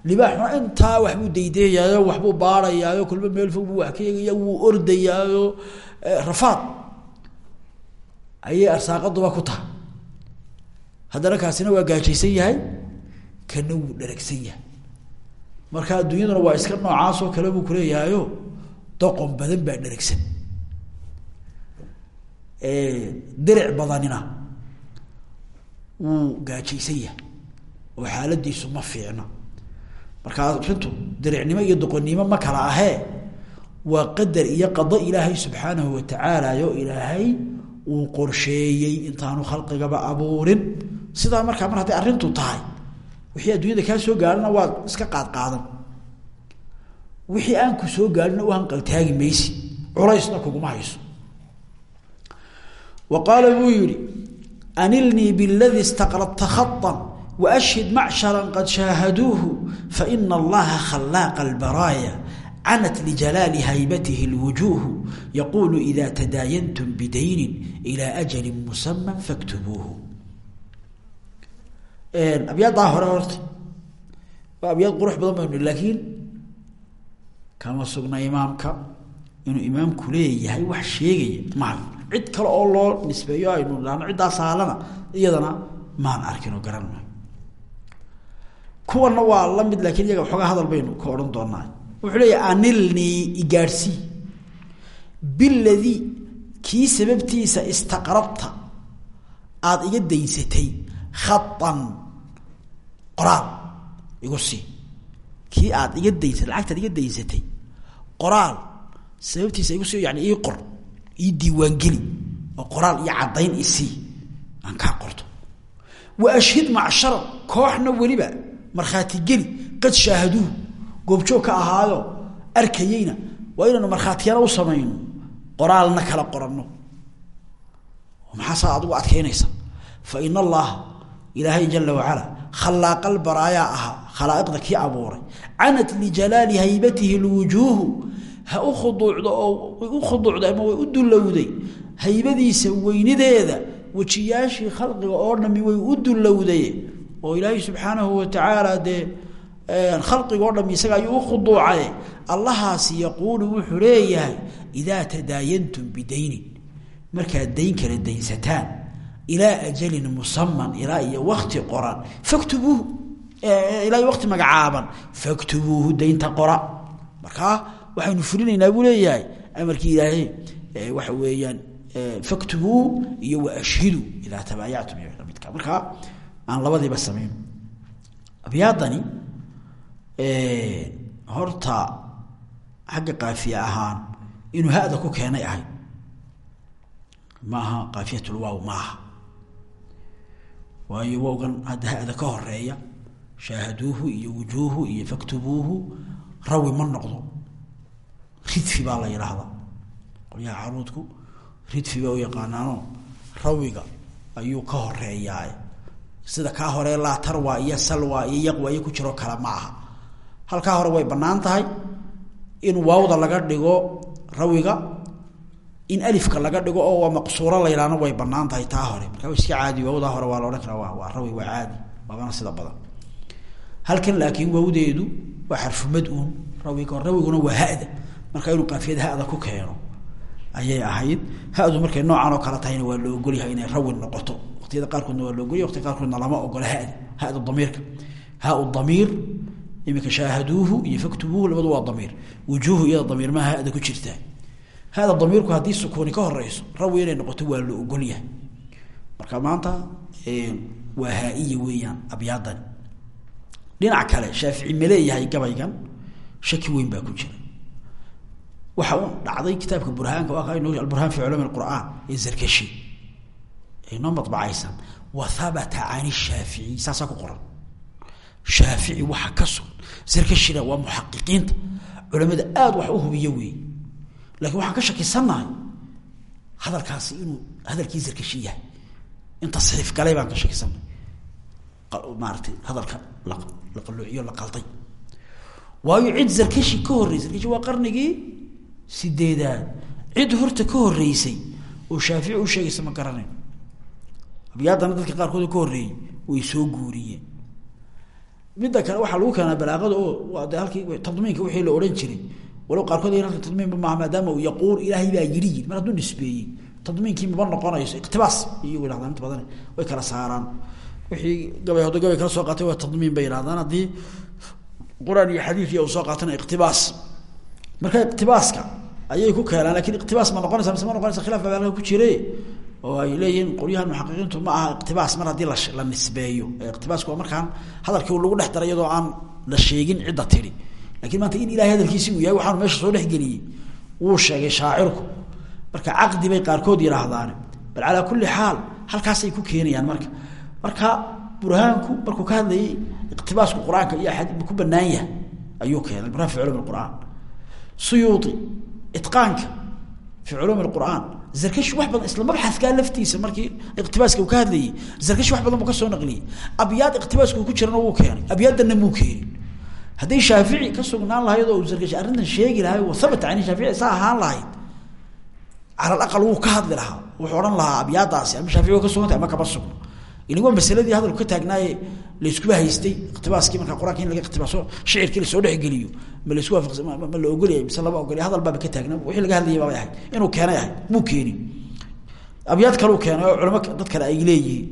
Speaker 1: libaaxuna intaa waxbuu daydayaayo waxbuu baarayaayo kulba meel fog buu wax ka eegaya wuu ordayaayo rafaad. Ayay arsaaqaduba ku tahay. Haddana kaasina waa gaajaysan yahay kana wuu dharagsan yahay. Marka adduunyaduna waa iska noocaasoo kale buu kuleeyahayo doqon badan baa dharagsan. Diric badanina wuu gaajaysan yahay. Oo xaaladiisu ma fiicna markaa rintu diricnimo iyo doqonnimo ma kala ahee. Waa qadar iyo qado ilaahay subxaanahu watacaala oo ilaahay uu qorsheeyey intaanu khalqigaba abuurin. Sidaa markaa mar hadday arrintu tahay wixii adduunyada kaa soo gaarina waad iska qaad qaadan. Wixii aan ku soo gaarina u hanqaltaagi maysi. Culaysna kuguma hayso. Wa qaala buu yihi anilnii bاladi istaqradta washhid macshara qad shaahaduuhu faina allaha khallaaqa albaraaya canat لجلال haybatihi الوجوه. yaquulu ida tadaayantum bidaynin ilaa ajali musaman faktubuuhu abyaaddaa hore horta waa abyaad qurux badan baynu laakiin kama sugna imaamka inuu imaamku leeyahay wax sheegaya mahan cid kale oo loo nisbeeyo aynu idhaahno ciddaa saalana iyadana maan arkin kuwana waa la mid laakiin iyaga waxoogaa hadal baynu ka odhan doonaa. Wuxuu leeyahy anilnii igaarsii biladii kii sababtiisa istaqrabta aada iga daynsatay khatan qoraal igu sii. Kii aada iga daysatay lacagtaad iga daysatay qoraal sababtiisa igu sii yani ii qor ii diiwaangeli oo qoraal iyo caddayn isii aan kaa qorto. Wa ashhid macshara kooxna weliba markhaati geli qad shaahaduuh goobjoog ka ahaayo arkayeyna waa inaynu markhaatiyana u samayno qoraalna kala qoranno. Maxaasaa adigu adkaynaysa? Fa ina allaha ilaahay jala wacala khalaaqa albaraayaa ahaa khalaa'iqda kii abuuray. Canat lijalaali haybatihi lwujuuhu ha u khuduucdo oo way u khuduucday ama way u dullowday haybadiisa weynideeda wejiyaashii khalqiga oo dhami way u dullowday oo ilaahay subxaanahu watacaala dee khalqigo dham isaga ayuu ukhuduucaye allahaasi yaquulu wuxuu leeyahay idaa tadaayantum bidaynin. Markaad dayn kala daynsataan ilaa ajalin musaman ilaa iyo wakti qoran faktubuuhu ilaa iyo wakti magacaaban faktubuuhu daynta qora. Markaa waxaynu fulinaynaa buu leeyahay amarkii ilaahay waxa weeyaan faktubuu iyo waashhidu idaa tabaayactum iyo lamidka markaa aan labadiiba samayn abyaadani horta xagga kaafiye ahaan inuu hada ku keenay ahay maaha kaafiyatulwaaw maaha. Waayo wowgan hadda hada ka horreeya shaahaduuhu iyo wujuuhu iyo faktubuuhu rawi ma noqdo. Ridfi baa la yidhaahdaa qolyaha caruudku ridfi baa u yaqaanaano rawiga ayuu ka horeeyaa sida kaa hore laa tarwa iyo salwa iyo yaqwa iyo ku jiroo kale ma aha halkaa hore way bannaan tahay in waawda laga dhigo rawiga in alifka laga dhigo oo waa maqsuuro la yidhahna way bannaan tahay taa hore. Marka wa iska caadi waawdaa hore waa la odhan karaa wa waa rawi waa caadi waabana sida badan. Halkan laakiin waawdeedu waa xarfumad uun rawiga rawiguna waa hada. Marka inuu qaafiyada hada ku keeno ayay ahayd. Hadu markay noocan oo kale tahayna waa la ogolyahay inay rawi noqoto waqtiyada qaarkoodna waa la ogolyahy waqtiga qaarkoodna lama ogola hada hada damiirka. Haa damiir. Imika shaahaduuhu iyo labadu waa damiir. Wujuuhu iyada damiir maa hada ku jirtaa hada damiirku haddii sukuuni ka horeyso rawi inay noqoto waa la ogolyahay marka maanta waa haaiya weeyaan abyaadani dhinac kale shaafici ma leeyahay gabaygan shaki weyn baa ku jira. Waxa u dhacday kitaabka burhaanka alburhaan fi culum qur'aan ee zarkashi inoo madbacaysan wa habata can shaafici saasaa ku qoran. Shaafici waxa ka sugan. Zarkashina waa muxaqiqiinta. Culamada aada wax u hubiya weey laakiin waxaan ka shakisannahay hadalkaasi inuu hadalkii zarkashi yahay. In tasxiif galay baan ka shakisannahay. Maaratay hadalka la la qalday. Waayo cid zarkashi ka horreysay zarkashi waa qarnigii sideedaad cid horta ka horeysay oo shaafici u sheegaysa ma garanayn abyaadana dadka qaarkood ka horreeyey way soo guuriyeen. Midda kale waxaa lagu keenaa balaaqada oo waa halkii tadmiinka wixii la odhan jiray. Walow qaarkood halka tadmiinba maaha maadaama uu yaquul ilaahay baa yidhi mar hadduu nisbeeyey. Tadmiinkii maba noqonayso iqtibaas iyagu yidhahdaan inta badan way kala saaraan. Wixii gabay hodo gabay kala soo qaatay waa tadmiin bay yidhahdaan haddii qur'aan iyo xadiid iyo soo qaatana iqtibaas. Marka iqtibaaska ayay ku keenaan laakiin iqtibaas ma noqonaysa ma noqonaysa khilaf baa ku jire oo ay leeyihiin qolyahan muxaqiqiintu ma aha iqtibaas mar haddii la nisbeeyo. Iqtibaasku waa markaan hadalkii lagu dhex daray iyadoo aan la sheegin cidda tiri. Lakin maanta in ilahay hadalkiisi uu yahay waxaanu meesha soo dhexgeliyey wuu sheegay shaacirku. Marka caqdi bay qaarkood yidhaahdaan. Bal calaa kulli xaal halkaasay ku keenayaan marka. Marka burhaanku markuu ka hadlayay iqtibaasku qur'aanka iyo axaadiid ku banaan yahay. Ayuu keenay burhaan fi culum qur'aan. Suyuuti itqaanka fi culum qur'aan zarkashi wax badan isla mabxaskaa laftiisa markii iqtibaaska uu ka hadlayay. Zarkashi wax badan ka soo naqliyey abyaad iqtibaaska ku jirana wuu keenay. Abyaaddanna muu keenin hadday shaafici ka sugnaan lahayd oo zarkashi arrintan sheegi lahay wa habata cani shaafici saa ahaan lahayd cala alaqal wuu ka hadli lahaa. Wuxuu odhan lahaa abyaadaasi ama shaafici ka sugantay ama kama sugno. Ili waa masaladii hadalku ka taagnaaye layskuba haystay. Iqtibaaskii markaa qur'aanka in laga iqtibaaso shicirkii la soo dhexgeliyo ma la isku waafaqsa ma la ogolyahay mise lama ogolya hadal baaba ka taagna wixii laga hadlayay baabay ahayd inuu keenay ahayd muu keenin abyaad kaleu keenay oo culamo dad kale ay leeyihiin.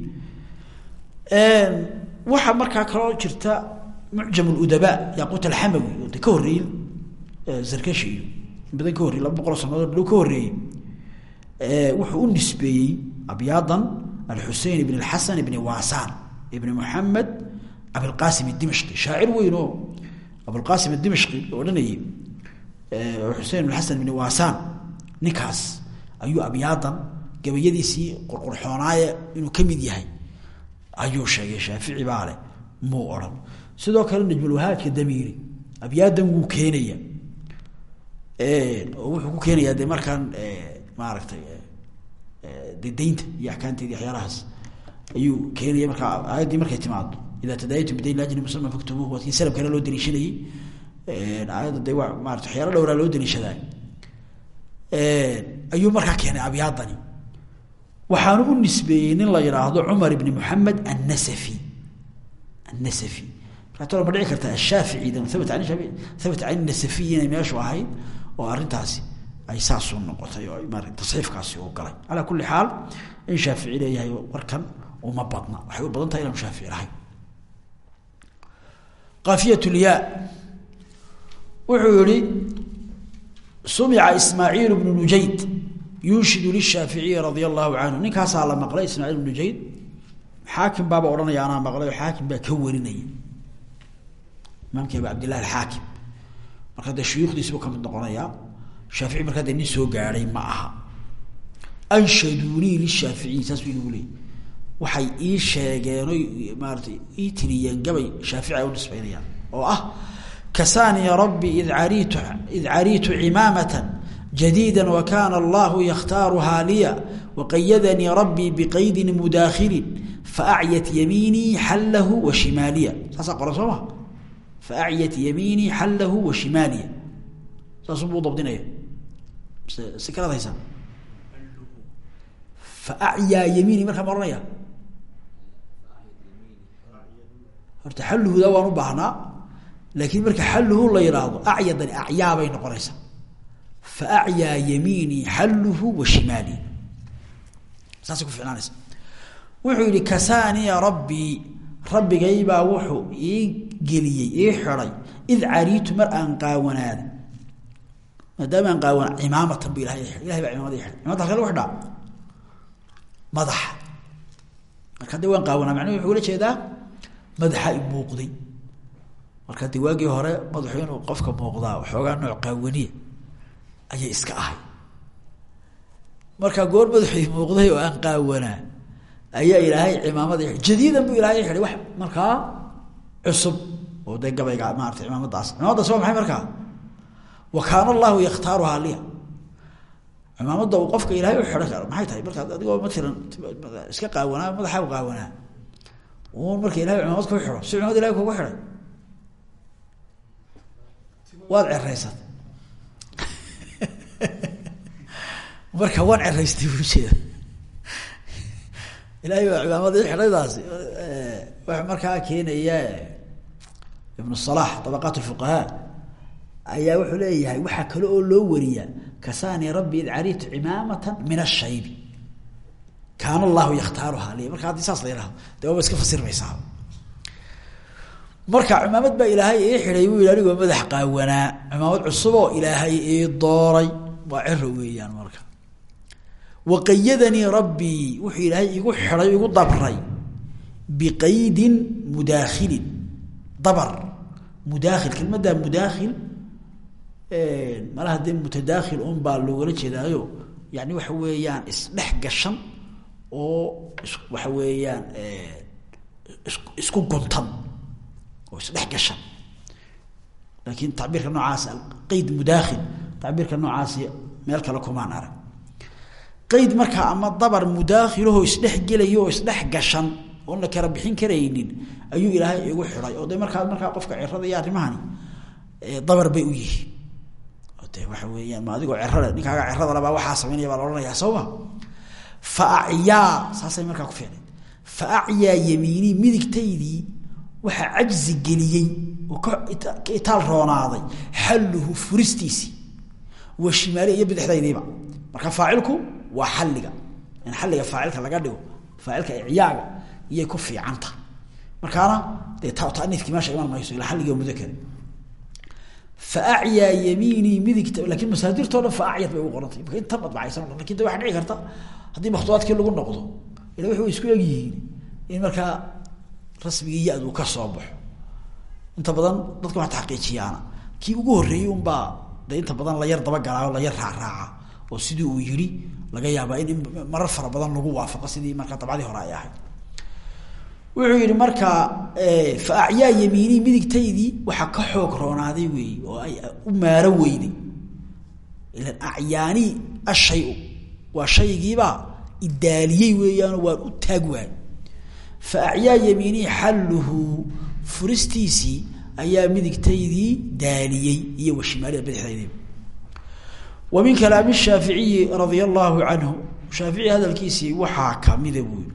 Speaker 1: Waxaa markaa kaloo jirta mucjam ludabaa yaquut alxamawi oo de ka zarkashi iyo ka horreyey laba boqol sanadood dhow ka horreeyey wuxuu u nisbeeyey abyaadan alxusein ibn alxasan ibni wasan ibni moxamed abilqasim dimashqi shaacir weyn oo abulqasim dimashqi odhanayay xusein ibn xasan ibni wasan ninkaas ayuu abyaadan gabayadiisii qurqurxoonaaye inuu ka mid yahay. Ayuu sheegay shaafici baa leh muu odhan. Sidoo kale najmulwahaadka damiiri abyaadan wuu keenaya. Oo wuxuu ku keenayaa de markaan maaragtay de daynta iyo axkaamteedi waxyaalahaas. Ayuu keenaya markaa aayaddii markay timaado ida tadaayantum bidayn ajli muslima faktubuuhu waa kii salabkana loo daliishanayey aayadda de waa maarata waxyaala dhowraa loo daliishadaa ayuu markaa keenay abyaadani waxaanu u nisbeeyey nin la yidhaahdo cumar ibni moxamed annasafi annasafi markaa ma dhici karta ashaafici habata an shaafici habata can nasafiyi inay meeshu ahayd oo arrintaasi ay saasu noqotay oo m tasxiifkaasi uu galay calaa kulli xaal in shaafici leeyahay warkan uma badna waxay u badan kaafiyat lyaa. Wuxuu yihi sumica ismaaciil bnu nujayd yunshidu lishaaficiyi radia allahu canhu. Ninkaasaa la maqlay ismaaciil bnu nujayd xaakim baaba odhanaya anaa maqlay oo xaakim baa ka warinaya imaamkii abu cabdillahi alxaakim. Marka dee shuyuukhdiisibuu ka mid noqonayaa. Shaafici markaa dee nin soo gaadhay ma aha. Anshaduunii lishaaficiyi saas bu inagu waxay ii sheegeen oy maaratay ii tiriyeen gabay shaafici ay u nisbaynayaan oo ah kasaanii rabbi id ariitu id cariitu cimaamata jadiida wakana allahu yakhtaaruhaa liya waqayadanii rabbii biqaydin mudaakhilin faacyat yamiinii xallahu wa shimaaliya. Saasaa qoran soo ma? Faacyat yamiinii wa shimaaliya. Saasubuu dabdinaya. Si kalaad haysaa faacyaa yamiini markaa horta xalluhuda waan u baahnaa laakiin marka xalluhu la yidhaahdo acyadani acyaa bay noqonaysaa fa acyaa yamiinii xalluhu wa shimaali. Saasay ku ficnaanaysa wuxuu yihi kasaaniya rabbii rabbigaybaa wuxuu ii geliyey ii xiday id cariitu mar aan qaawanaaday maadaama aan qaawana cimaamatan bu ilahay ilahay baa cimaamada i ihay cimamada halka lagu xidhaa madaxa. Marka hadda waan qaawanaa macnuhu wuxuu ula jeedaa madaxa muuqday. Marka de hore madaxu inuu qofka muuqdaa waxoogaa nooc qaawaniya ayay iska ahay. Marka goor madaxu muuqday oo aan qaawanaa ayaa ilaahay cimaamada jadiidan bu ilahay xihay wax markaa cusub. Oo dee gabayga maarata cimaamadaas. Cimaamadaas waa maxay markaa wa kaana allahu yakhtaaruhaa liya cimaamada qofka ilaahay u maxay tahay? Markaa adigoo matalan iska qaawanaa madaxaa qaawanaa un marka ilahay cimaamad ku xidho si cimaamad ilahay kugu xidhay. Waad ceraysat *laughs* marka waan ceraystay buu jeeda ilahay baa cimaamada i xidhaydaasi waxa markaa keenaya ibnu salax tabaqaat lfuqahaa ayaa wuxuu leeyahay waxaa kale oo loo wariyaa. Kasaani rabbi id cariitu cimaamata min ashaybi kaana allahu yakhtaaruhaa liya marka haddii saas la yihahdo dee waaba iska fasirmaysaa. Marka cimaamad baa ilaahay ii xidhay buu yihi anigoo madax qaawanaa cimaamad cusuboo ilaahay ii dooray. Waa cero weeyaan marka. Waqayadanii rabbii wuxuu ilaahay igu xidhay igu dabray. Biqaydin mudaakhilin. Dabar. Mudaakhil kelmaddaa mudaakhil malaha dee mutadaakhil un baa loogala jeedaayo yani waxa weeyaan isdhex gashan oo waxa weeyaan isku guntan oo isdhex gashan. Laakiin tacbiirka noocaas qayd mudaakhil tacbiirka noocaasi meel kale kumaan arag. Qayd markaa ama dabar mudaakhilahoo isdhex gelaya oo isdhex gashan oon la kala bixin karaynin ayuu ilaahay igu xidhay. Oo de markaa markaa qofka cirada iyo arrimahani dabar bay u yihiin. De waxa weeyaan ma adigoo cerale ninkaaga cerada labaa waxaa samaynaya baa la ohanayaa sooma fa acyaa saasay markaa ku fiicnayd fa acyaa yamiinii midigtaydii waxaa cajzi geliyey oo ka itaal roonaaday xalluhu furistiisii wa shimaaliya iyo bidixdaydiiba marka faacilku waa xalliga. In xalliga faacilka laga dhigo faacilka icyaaga iyay ku fiicanta. Markaana dee taniifkii meesha iman mayso ila xalliga mudakar fa acyaa yamiinii midigta lakiin masaadirtoo dhan bay ugu qorantay inta madbacaysan laakiin de dhici karta haddii makhtuuaadkii lagu noqdo ila wuxuu isku egyihiin in markaa rasmigii ya-d uu ka soo baxo. Inta badan dadka waa taxqiijiyaana kii ugu horreeyey unbaa de badan la yar dabagalaa o la yar raacraaca oo sidii uu yidhi laga yaabaa in marar fara badan lagu waafaqo sidii markaa dabcadii hore ay ahayd. Wuxuu yihi markaa fa acyaa yamiinii midigtaydii waxaa ka xoog roonaaday weey oo ay u maaro weyday ilan acyaanii ashayu waa shaygiibaa idaaliyey weeyaanoo waan u taag waay. Fa acyaa yamiinii xalluhu furistiisii ayaa midigtaydii daaliyey iyo washimaaliya bidixdaydiiba wa min kalaami shaaficiyi radia allaahu canhu shaafici hadalkiisii waxaa kamida buui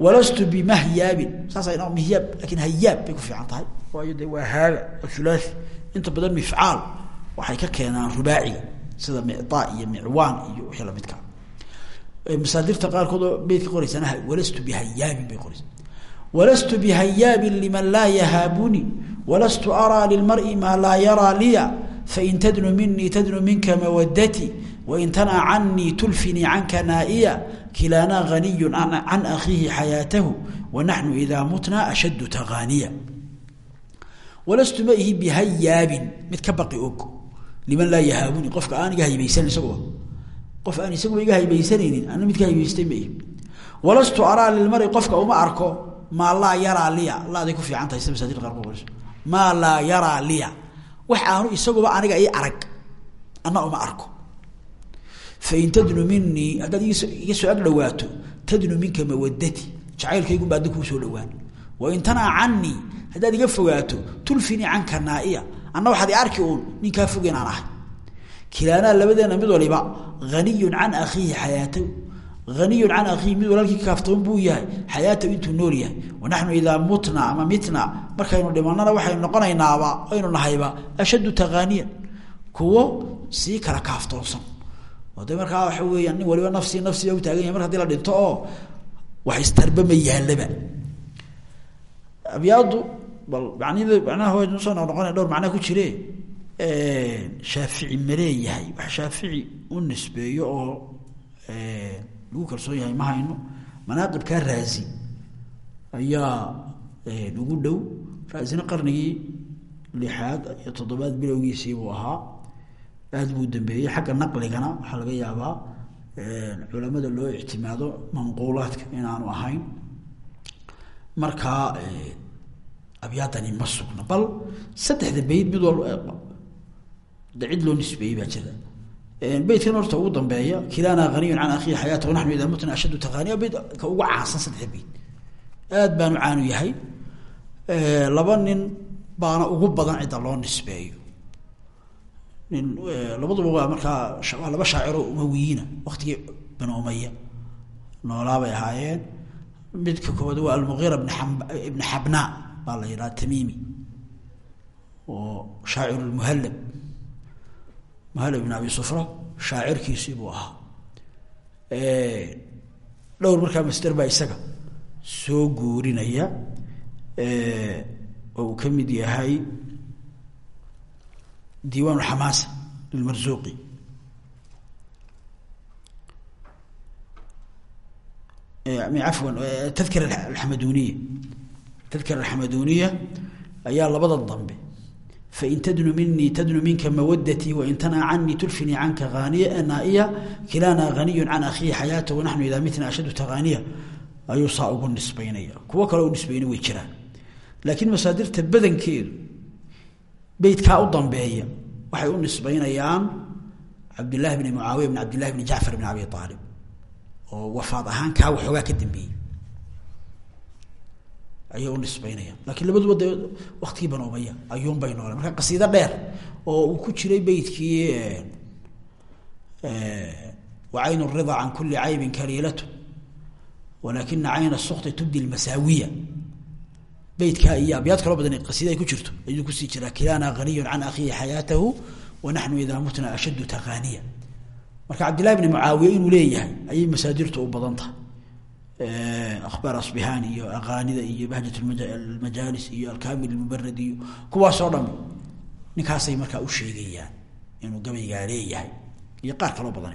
Speaker 1: walastu bimahyaabin saasa mihyaab laakiin hayaab bay ku fiican tahay. Waayo de waa haaga thulathi inta badan mifcaal waxay ka keenaan rubaaciga sida micdaa iyo micwaan iyo wixii lamidka masaadirta qaarkood oo beydka qoreysana walastu bihayaabin bay qoreysa walastu bihayaabin liman laa yahaabuni walastu araa lilmari maa laa yaraa liya fain tadnu minii tadnu minka mawadati wain tanaa canii tulfinii canka naaiya kilaanaa ganiyu can akhiihi xayaatahu wanaxnu idaa mutnaa ashaddu taqaaniya. Walastu ma ihi bihayaabin mid ka baqi og liman laa yahaabuni qof aan isaguba iga haybaysanaynin ana mid ka haybaystay ma walastu araa lilmari qofka uma arko maa laa yaraa liya. Laaday ku fiican tahay sida masaadir qaar ku qorayso maa liya. Wax aanu isaguba aniga ii arag ana uma arko. Fain tadnu minii haddaad iga ag dhawaato tadnu minka mawadati jacaylkaygu baa adda kuu soo dhawaan wain tanaa canii haddaad iga fogaato tulfinii canka naaiya. Anna waxaad arki uun ninkaa fog inaan ahay kilaanaa labadeena mid waliba aniyun can akhiihi xayaatahu aniyun can akhiihi mid walaalkii kaaftoon buu yahay xayaatahu intuu nool yahay. Wanaxnu idaa mutna ama mitna markaynu dhimanana waxaynu noqonaynaaba aynu nahayba ashaddu taqaaniyan. Kuwo sii kala kaaftoonsan. Oo de markaa weeyaan nin waliba nafsii nafsiba utaagan yahay mar haddii la dhinto oo wax istarba ma yaallaba abyaadu bal manid waynu soo noqnoqona dhowr macnaa ku jire shaafici maleeyahay wax shaafici u nisbeeyo oo lagu kalsoon yahay ma hayno. Manaaqibkaa raazi ayaa ugu dhow. Raazina qarnigii lixaad iyo toddobaad bilowgiisii buu ahaa. Aad buu dambeeyey. Xagga naqligana waxaa laga yaabaa culamada loo ictimaado manquulaadka inaanu ahayn. Markaa abyaadani ma sugna. Bal saddexda beyd mid walba de cid loo nisbeeyey baa jira beydkan horta ugu dambeeya kilaana haniyun can akhihi xayaata wanaxnu idaa mutna ashaddu taqaaniya beyd ka ugu caansan saddexda beyd aad baanu caanu yahay laba nin baana ugu badan cidda loo nisbeeyo nin labaduba waa markaa laba shaaciro umawiyiina waktigii banu umaya noolaa bay ahaayeen midka koowaad waa almugiira bn a ibn xabnaa baa la yidhaha tamimi oo shaacir muhallab ibn abi shaacirkiisii buu ahaa. Dhowr markaa master baa isaga soo guurinaya oo uu ka mid yahay diiwaan xamaasa lilmarzuuqi afwan tadkira alxamaduniya tadkira alxamaduniya ayaa labada dambe fain tadnu minii tadnu minka mawadatii wain tanaa canii tulfinii canka naaiya kilaana haniyun can akhiihi xayaata wanaxnu idaa mitna ashaddu taqaaniya ayuu saa ugu nisbaynaya kuwo kale u nisbayna way jiraan laakiin masaadirta badankeedu beytkaa u dambeeya waxay u nisbaynayaan cabdillahi bni mucaawiya bn cabdillahi bni jacfar bn abi aalib oo wafaad ahaan kaa waxoogaa ka dambeeyey ayay u nisbaynayaan lakiin labaduba de waktigii banu umaya ayuun bay nooleen marka qasiido dheer oo uu ku jiray beytkii wacayn rida can kuli caybin kaliilatu walakina cayna sukti tubdi lmasaawiya beytkaa iyo abyaad kaloo badan qasiida ay ku jirto ayuu ku sii jiraa kilaana haniyun can akhiihi xayaatahu wanaxnu idaa mutna ashaddu taqaaniya. Marka cabdillahi bni mucaawiya inuu leeyahay ayay masaadirtu u badan tahay akhbaar asbihaan iyo aqaanida iyo bahjat almajaalis iyo alkamil mubarad iyo kuwaasoo dham ninkaasay markaa u sheegayaan inuu gabaygaa leeyahay. Iyo qaar kaloo badan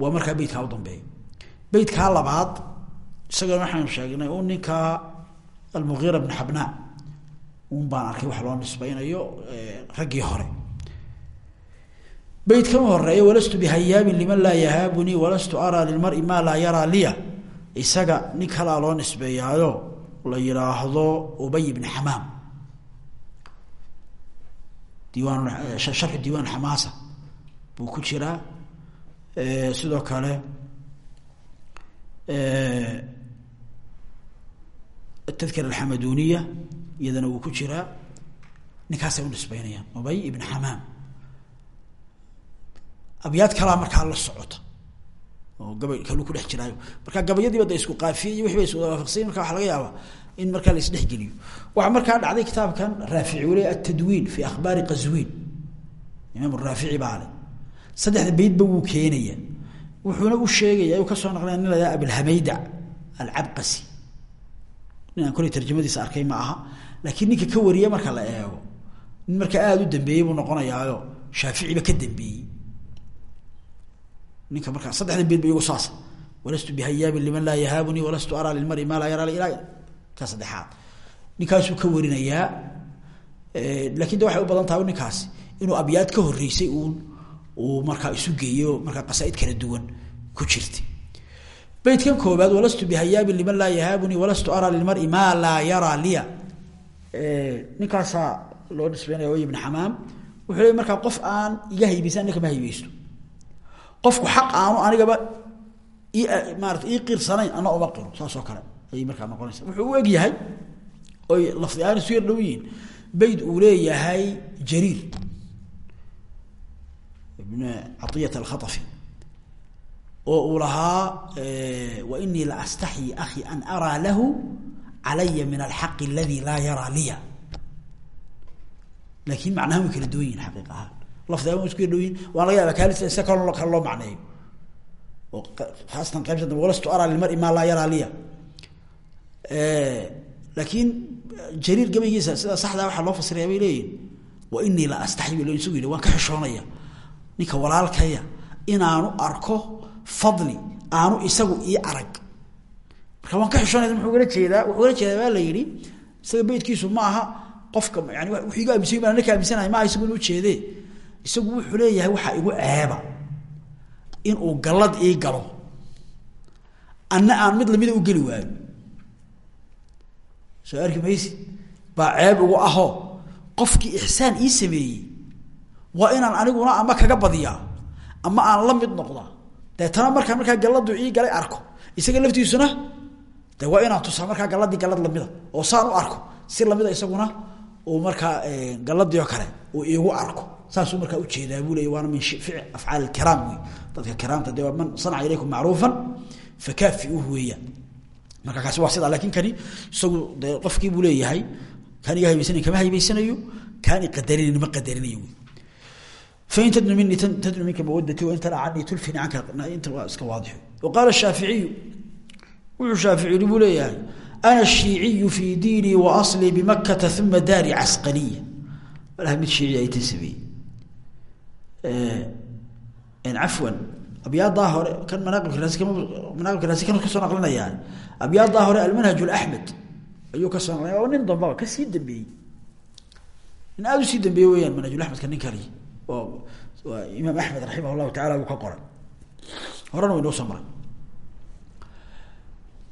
Speaker 1: waa markaa beytkaa u dambeeya beytkaa labaad isagana waxaynu sheegnay un ninkaa almugiira bn xabnaa un baan arkay wax loo nisbaynayo raggii hore beytkan u horreeya walastu bihayaabin liman laa yahaabunii walastu araa lilmari maa laa yaraa liya. Isaga nin kalaa loo nisbeeyaayo la yidhaahdo ubay bni xamaam diiwaan sharxu diiwaan xamaasa buu ku jiraa. Sidoo kale atadkira alxamaduniya iyadana wuu ku jiraa. Ninkaasay u ubay ibn xamaam abyaad kalaa markaa la socota. Oo gabay kalu ku dhex jiraayo. Marka gabayadiiba da isku qaafiye iyo wixii iswada waafaqsanya marka waxa laga yaabaa in markaa la isdhexgeliyo waxaa markaa dhacday kitaabkan raafici weli atadwiin fi akhbaari qazwiin imaam raafici baa le saddexda beydba keenaya wuxuuna u sheegaya u ka soo naqlaya nin layaa abilhamayda alcabqasi nin aan koley tarjamadiisa arkay ma aha. Laakiin ninka ka wariya marka la eego nin markaa u dambeeyey buu noqonayaayo shaaficiba ka dambeeyey ninka markaa saddexda beyd ba iyagu saasa walastu bihayaabin liman laa yahaabunii walastu araa lilmari maa laa yaraa ila ka saddexaad. Ninkaasuu ka warinayaa laakiin de u badan tahay ninkaasi inuu abyaad ka horeysay uun uu markaa isu geeyo markaa qasaaid kala duwan ku jirtay beydkan koobaad walastu bihayaabin liman laa yahaabunii walastu araa lilmari maa laa yaraa liya. Ninkaasaa loo nisbeynaya way ibn xamaam. Wuxuu markaa qof aan iga haybeysan ninka ma haybeysto qofku xaq aanu anigaba maarata ii qirsanayn ana uma qiro saas oo kale ayay markaa noqonaysa wuxuu u eg yahay oy lafdi ahaan isu yar beyd uu leeyahay jariir ibn caiyat alkhaafi oo uu lahaa wainii la astaxyi akhi an araa lahu calaya min alxaqi aladi laa yaraa liya. Laakin macnaha kala duwan yihiin xaqiiq lafdi ahaan wa isku yar dhow yihiin waan laga yaaba kaalisa isa kaloo kale loo macneeyo oo haasatan qaybta dambe walastu araa lilmari maa laa yaraa liya. Laakiin jariir gabaygiisa sida saxdaa waxaa loo fasiraya bay leeyihiin wa inii la astaxyi ba isugu yidhi waan ka xishoonaya. Ninka walaalkaya inaanu arko fadli aanu isagu ii arag. Marka waan ka xishoonaya muxuu gala jeedaa wuxuu gala jeedaa baa la yidhi isaga beydkiisu ma aha qofka yani wuxuu iga aaminsan baan ninka aaminsanahay maaha isagu inu isagu wuxuu leeyahay waxaa igu ceeba inuu gallad ii galo. Anna aan mid lamida u geli waayo. Soo arki maysi baa ceeb ugu ahoo qofkii ixsaan ii sameeyey waa inaan aniguna ama kaga badiyaa ama aan la mid noqdaa. Deetana markaa markaa galladu ii galay arko. Isaga laftiisuna de waa inaan tusaa markaa galladii gallad lamida oo saan u arko si lamida isaguna uu markaa galladii oo kale uu iigu arko. Saasuu markaa u jeedaa buu leey waana min afcaal kiraam dadka kiraamta de waa man sanaca ilaykum macruufan fakaafiuuh weeyaan marka kaasi waa sidaa laakiin kani isagu de qofkii buu leeyahay kaan iga haybaysanay kama haybaysanayo kaan iqadarinayni ma qadarinayo fain tadnu minii tadnu minka mawadati wain tala canii tulfini canka inta waa iska waadix waqaala shaaficiyu wuxuu shaafici yihi buu leeyahay ana shiiciyu fii diinii wa malaha mid shiici ay tasameeyey cafwan abyaadaa hore kan manaaqibka raasi kama manaaqibka raasi kan ka soo naqlinayaa abyaadaa hore almanhaj laxmed ayuu ka soo naqlinaya waa nin dambaba ka sii dambeeyey. Nin aada u sii dambeeye weyaan manhajulaxmedka nin kali oo waa imaam axmed raximah llahu uu ka qoray. Horena way noo soo maray.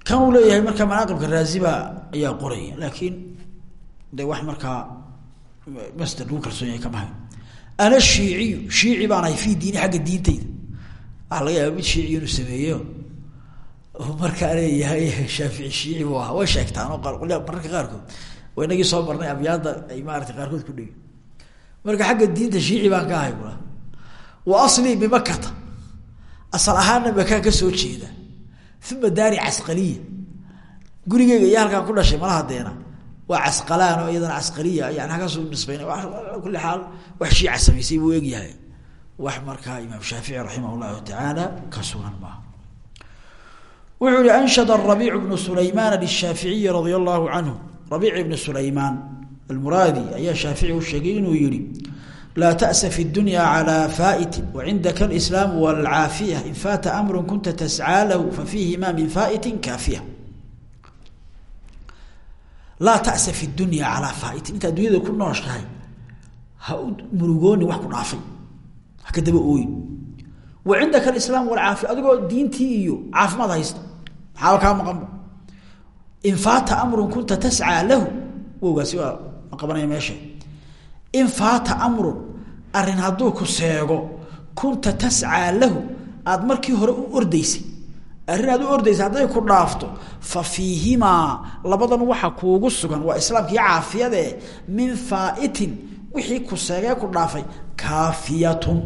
Speaker 1: Kan uu leeyahay marka manaaqibka raaziba ayaa qoraya laakiin de wax markaa masder lagu kalsoon yahay kama hayo ana shiiciyu shiici baan ahay fii diini xagga diintayda. Waxaa laga yaaba mid shiici inuu sameeyo. Markaa leeyahay shaafici shiici buu ahaa. Way sheegtaan mararka qaarkood. Waa inagii soo marnay abyaada ay maarata qaarkood ku dhegi marka xagga diinta shiici baan ka ahay bua wa aslii bimakata asal ahaana makaan ka soo jeeda. Uma daari casqaliya. Gurigeyga iyo halkaan ku dhashay waa casqalaan oo iyadana casqaliya yani halkaasuu nisbayna kulli xaal wax shiica samaysay buu egyahay wax markaa imaam shaafici raximah llahu tacaala ka sugan maaha wuxuu yihi anshada rabiic bnu sulaymaan lishaaficiyi radia allahu canhu rabiic ibnu sulaymaan almuraadi ayaa shaafici u sheegay inuu yihi laa ta'sa fi dunya calaa faa'itin wacindaka alislaamu walcaafiya in faata amru kunta tascaa lahu fafiihima min faa'itin kaafiya laa ta'sa fi dunya calaa faa'itin inta addunyada ku nooshahay ha u murugooni wax ku dhaafay ha ka daba ooyin. Wa cindaka alislaam walcaafiya adigoo diintii iyo caafimaad haysta maxaaba kaa in faata amrun kunta tascaa lahu wowgaasi waa ma qabanaya meesha. In faata amrun arrin hadduu ku seego kunta tascaa lahu aada markii hore u ordaysay arrin aad u ordaysa hadday ku dhaafto fa fiihimaa labadan waxa kuugu sugan waa islaamka iyo caafiyadee min faaitin wixii ku seegee ku dhaafay kaafiyatun.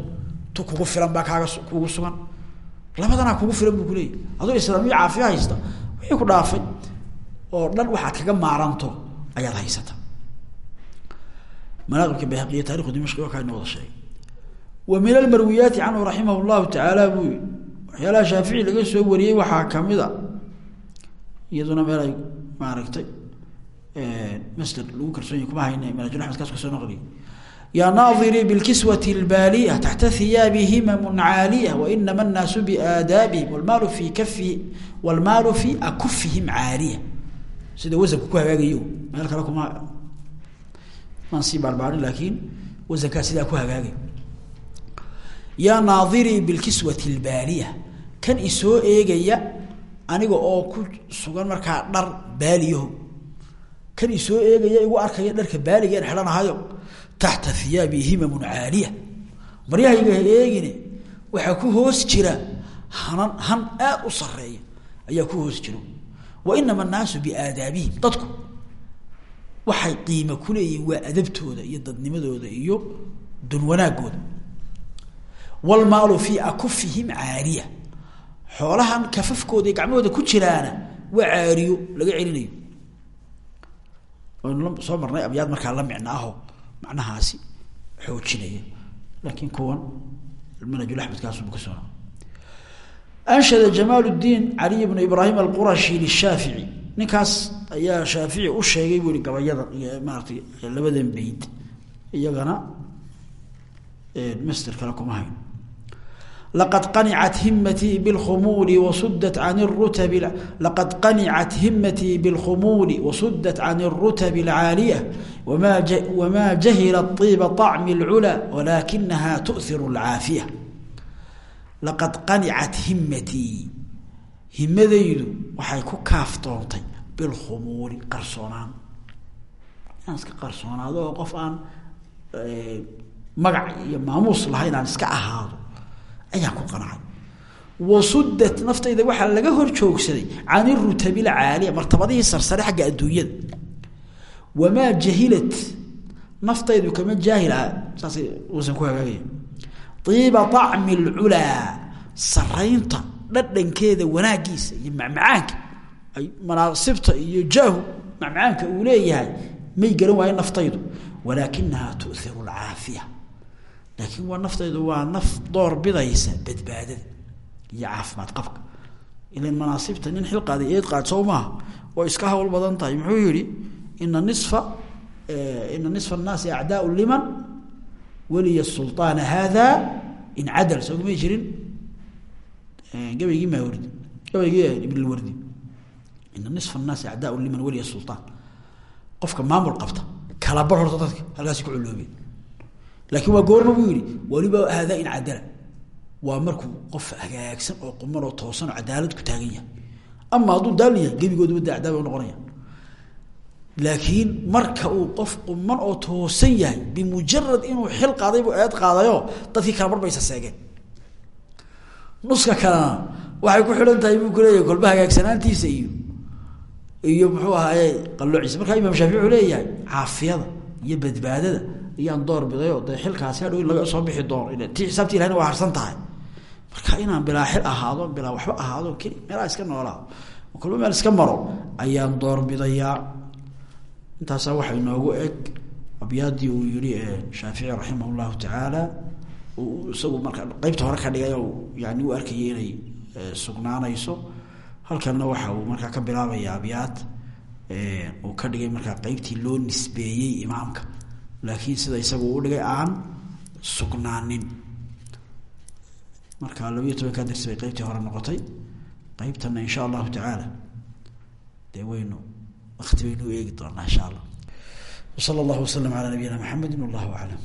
Speaker 1: Tu kugu filan baa kaaga kuugu sugan. Labadanaa kugu filan buu kuleeyay adoo islaamiyo caafiya haysta wixii ku dhaafay oo dhan waxaad kaga maaranto ayaad haysata. Manaaqibka bayhaqiya taarikhu dimashqi waa kaa wada sheegay. Wa min almarwiyaati canhu raximah llahu tacaala buu waxyaalaha shaafici laga soo wariyey waxaa ka mid a iyaduna meel ay maaragtay masder lagu kalsoon yahy kuma hayne manajul axmed kaas ka soo naqliy ya naadirii bilkiswati اlbaaliya taxta hiyaabi himamun caaliya wainama annaasu biaadaabihim wlmaalu fi kafi wlmaalu fi akufihim caaliya. Sida wasanku ku hagaagayo meel kale kuma maan sii baarbaarin laakiin wasankaa sidaa ku hagaagay yaa naadirii bilkiswati اlbaaliya kan isoo eegaya aniga oo ku sugan markaa dhar baaliyaho kan isoo eegaya igu arkaya dharka baaliga en xidhanahayo taxta hiyaabi himamun caaliya. Maryahayga ha eegine waxaa ku hoos jira hanan han aad u sareeya ayaa ku hoos jiro. Wa inama annaasu biaadaabihim dadku waxay qiimo kuleeyihiin waa adabtooda iyo dadnimadooda iyo dun wanaagooda wlmaalu fii akufihim caaliya xoolahan kafafkooda gacmahooda ku jiraana waa caariyo laga celinayo waynu soo marnay abyaad markaa la micno aho macnahaasi xoojinaya laakiin kuwan kaasubu ka soo anshada jamaal اdiin caliy bnu ibraahim alqurashi lishaafici ninkaas ayaa shaafici u sheegay buu ihi gabayada iyo maaratay labadan beyd iyagana master kale laqad qanicat himatii bاlkhumuuli wasudat can الrutabi laqad qanicat himatii bاlkhumuuli wasudat can الrutabi اlcaaliya wma wma jahila طiba طacmi اlculى walakinaha tuأhir اlcaafiya laqad qanicat himatii himadaydu waxay ku kaaftoontay bilkhumuuli qarsoonaan inaan iska qarsoonaado oo qof aan magac iyo maamuus lahayn aan iska ahaado ayaan ku qanacay wasudat naftayda waxaa laga hor joogsaday can irutabi lcaaliya martabadihii sarsare xagga adduunyada. Wamaa jahilat naftaydu kama jaahil ah wasan ku hagaagaya iiba acmi lculaa saraynta dhadhankeeda wanaagiisa iyo macmacaanka ay manaasibta iyo jaahu macmacaanka uu leeyahay may garan waayen naftaydu walaakinaha tuiru lcaafiya laakiin waa naftaydu waa naf door bidaysa badbaadada iyo caafimaad qabka. Ilan manaasibta nin xil qaaday eed qaad sow maaha oo iska hawl badan tahay. Muxuu yihi ina nifa ina nisfa annaasi acdaau liman waliya sulطaana hada in cadal. Soo jirin? Gabaygii maawardi gabaygii ibnlwardi ina nisfa annaasi acdaau liman waliya sulطaan qofka maamul qabta kala horta dadka halkaasi ku culoobeen laakiin waa goorma buu yihi waliba haadaa in cadala waa markuu qof hagaagsan oo quman oo toosan oo cadaalad ku taagan yahay. Ama hadduu daal yahay gebigooduba de cadaab noqonaya. Laakiin marka uu qof quman oo toosan yahay bimujarad inuu xil qaaday buu eed qaadayo dadkii kala bar baysa seegeen. Nuska kalena waxay ku xidhan tahay buu kuleeyahay kolba hagaagsanaantiisa iyo iyo muxuu ahaaye qalloociisa. Markaa imaam shaafici leeyahay caafiyada iyo badbaadada ayaan door bidayo dee xilkaasi hadhow laga soo bixi doono ti xisaabti ilahina waa harsan tahay. Marka inaan bilaa xil ahaado bilaa waxba ahaado keli meelaa iska noolaa kolba meel iska maro ayaan door bidayaa. Intaasaa waxaa inoogu eg. Abyaadii uu yihi shaafici raximah llahu tacaala isagu marka qeybta hore ka dhigay yani u arkayay inay sugnaanayso. Halkanna waxa uu markaa ka bilaabaya abyaad uu ka dhigay markaa qeybtii loo nisbeeyey imaamka laakiin sida isagu u dhigay aan sugnaanin. Marka labayo tobankaa darsi bay qeybtii hore noqotay. Qeybtana insha allahu tacaala dee waynu wakti baynu u eegi doonaa insha allah. Wsala allahu wasalam calaa nabiyina maxamedi wallahu aclam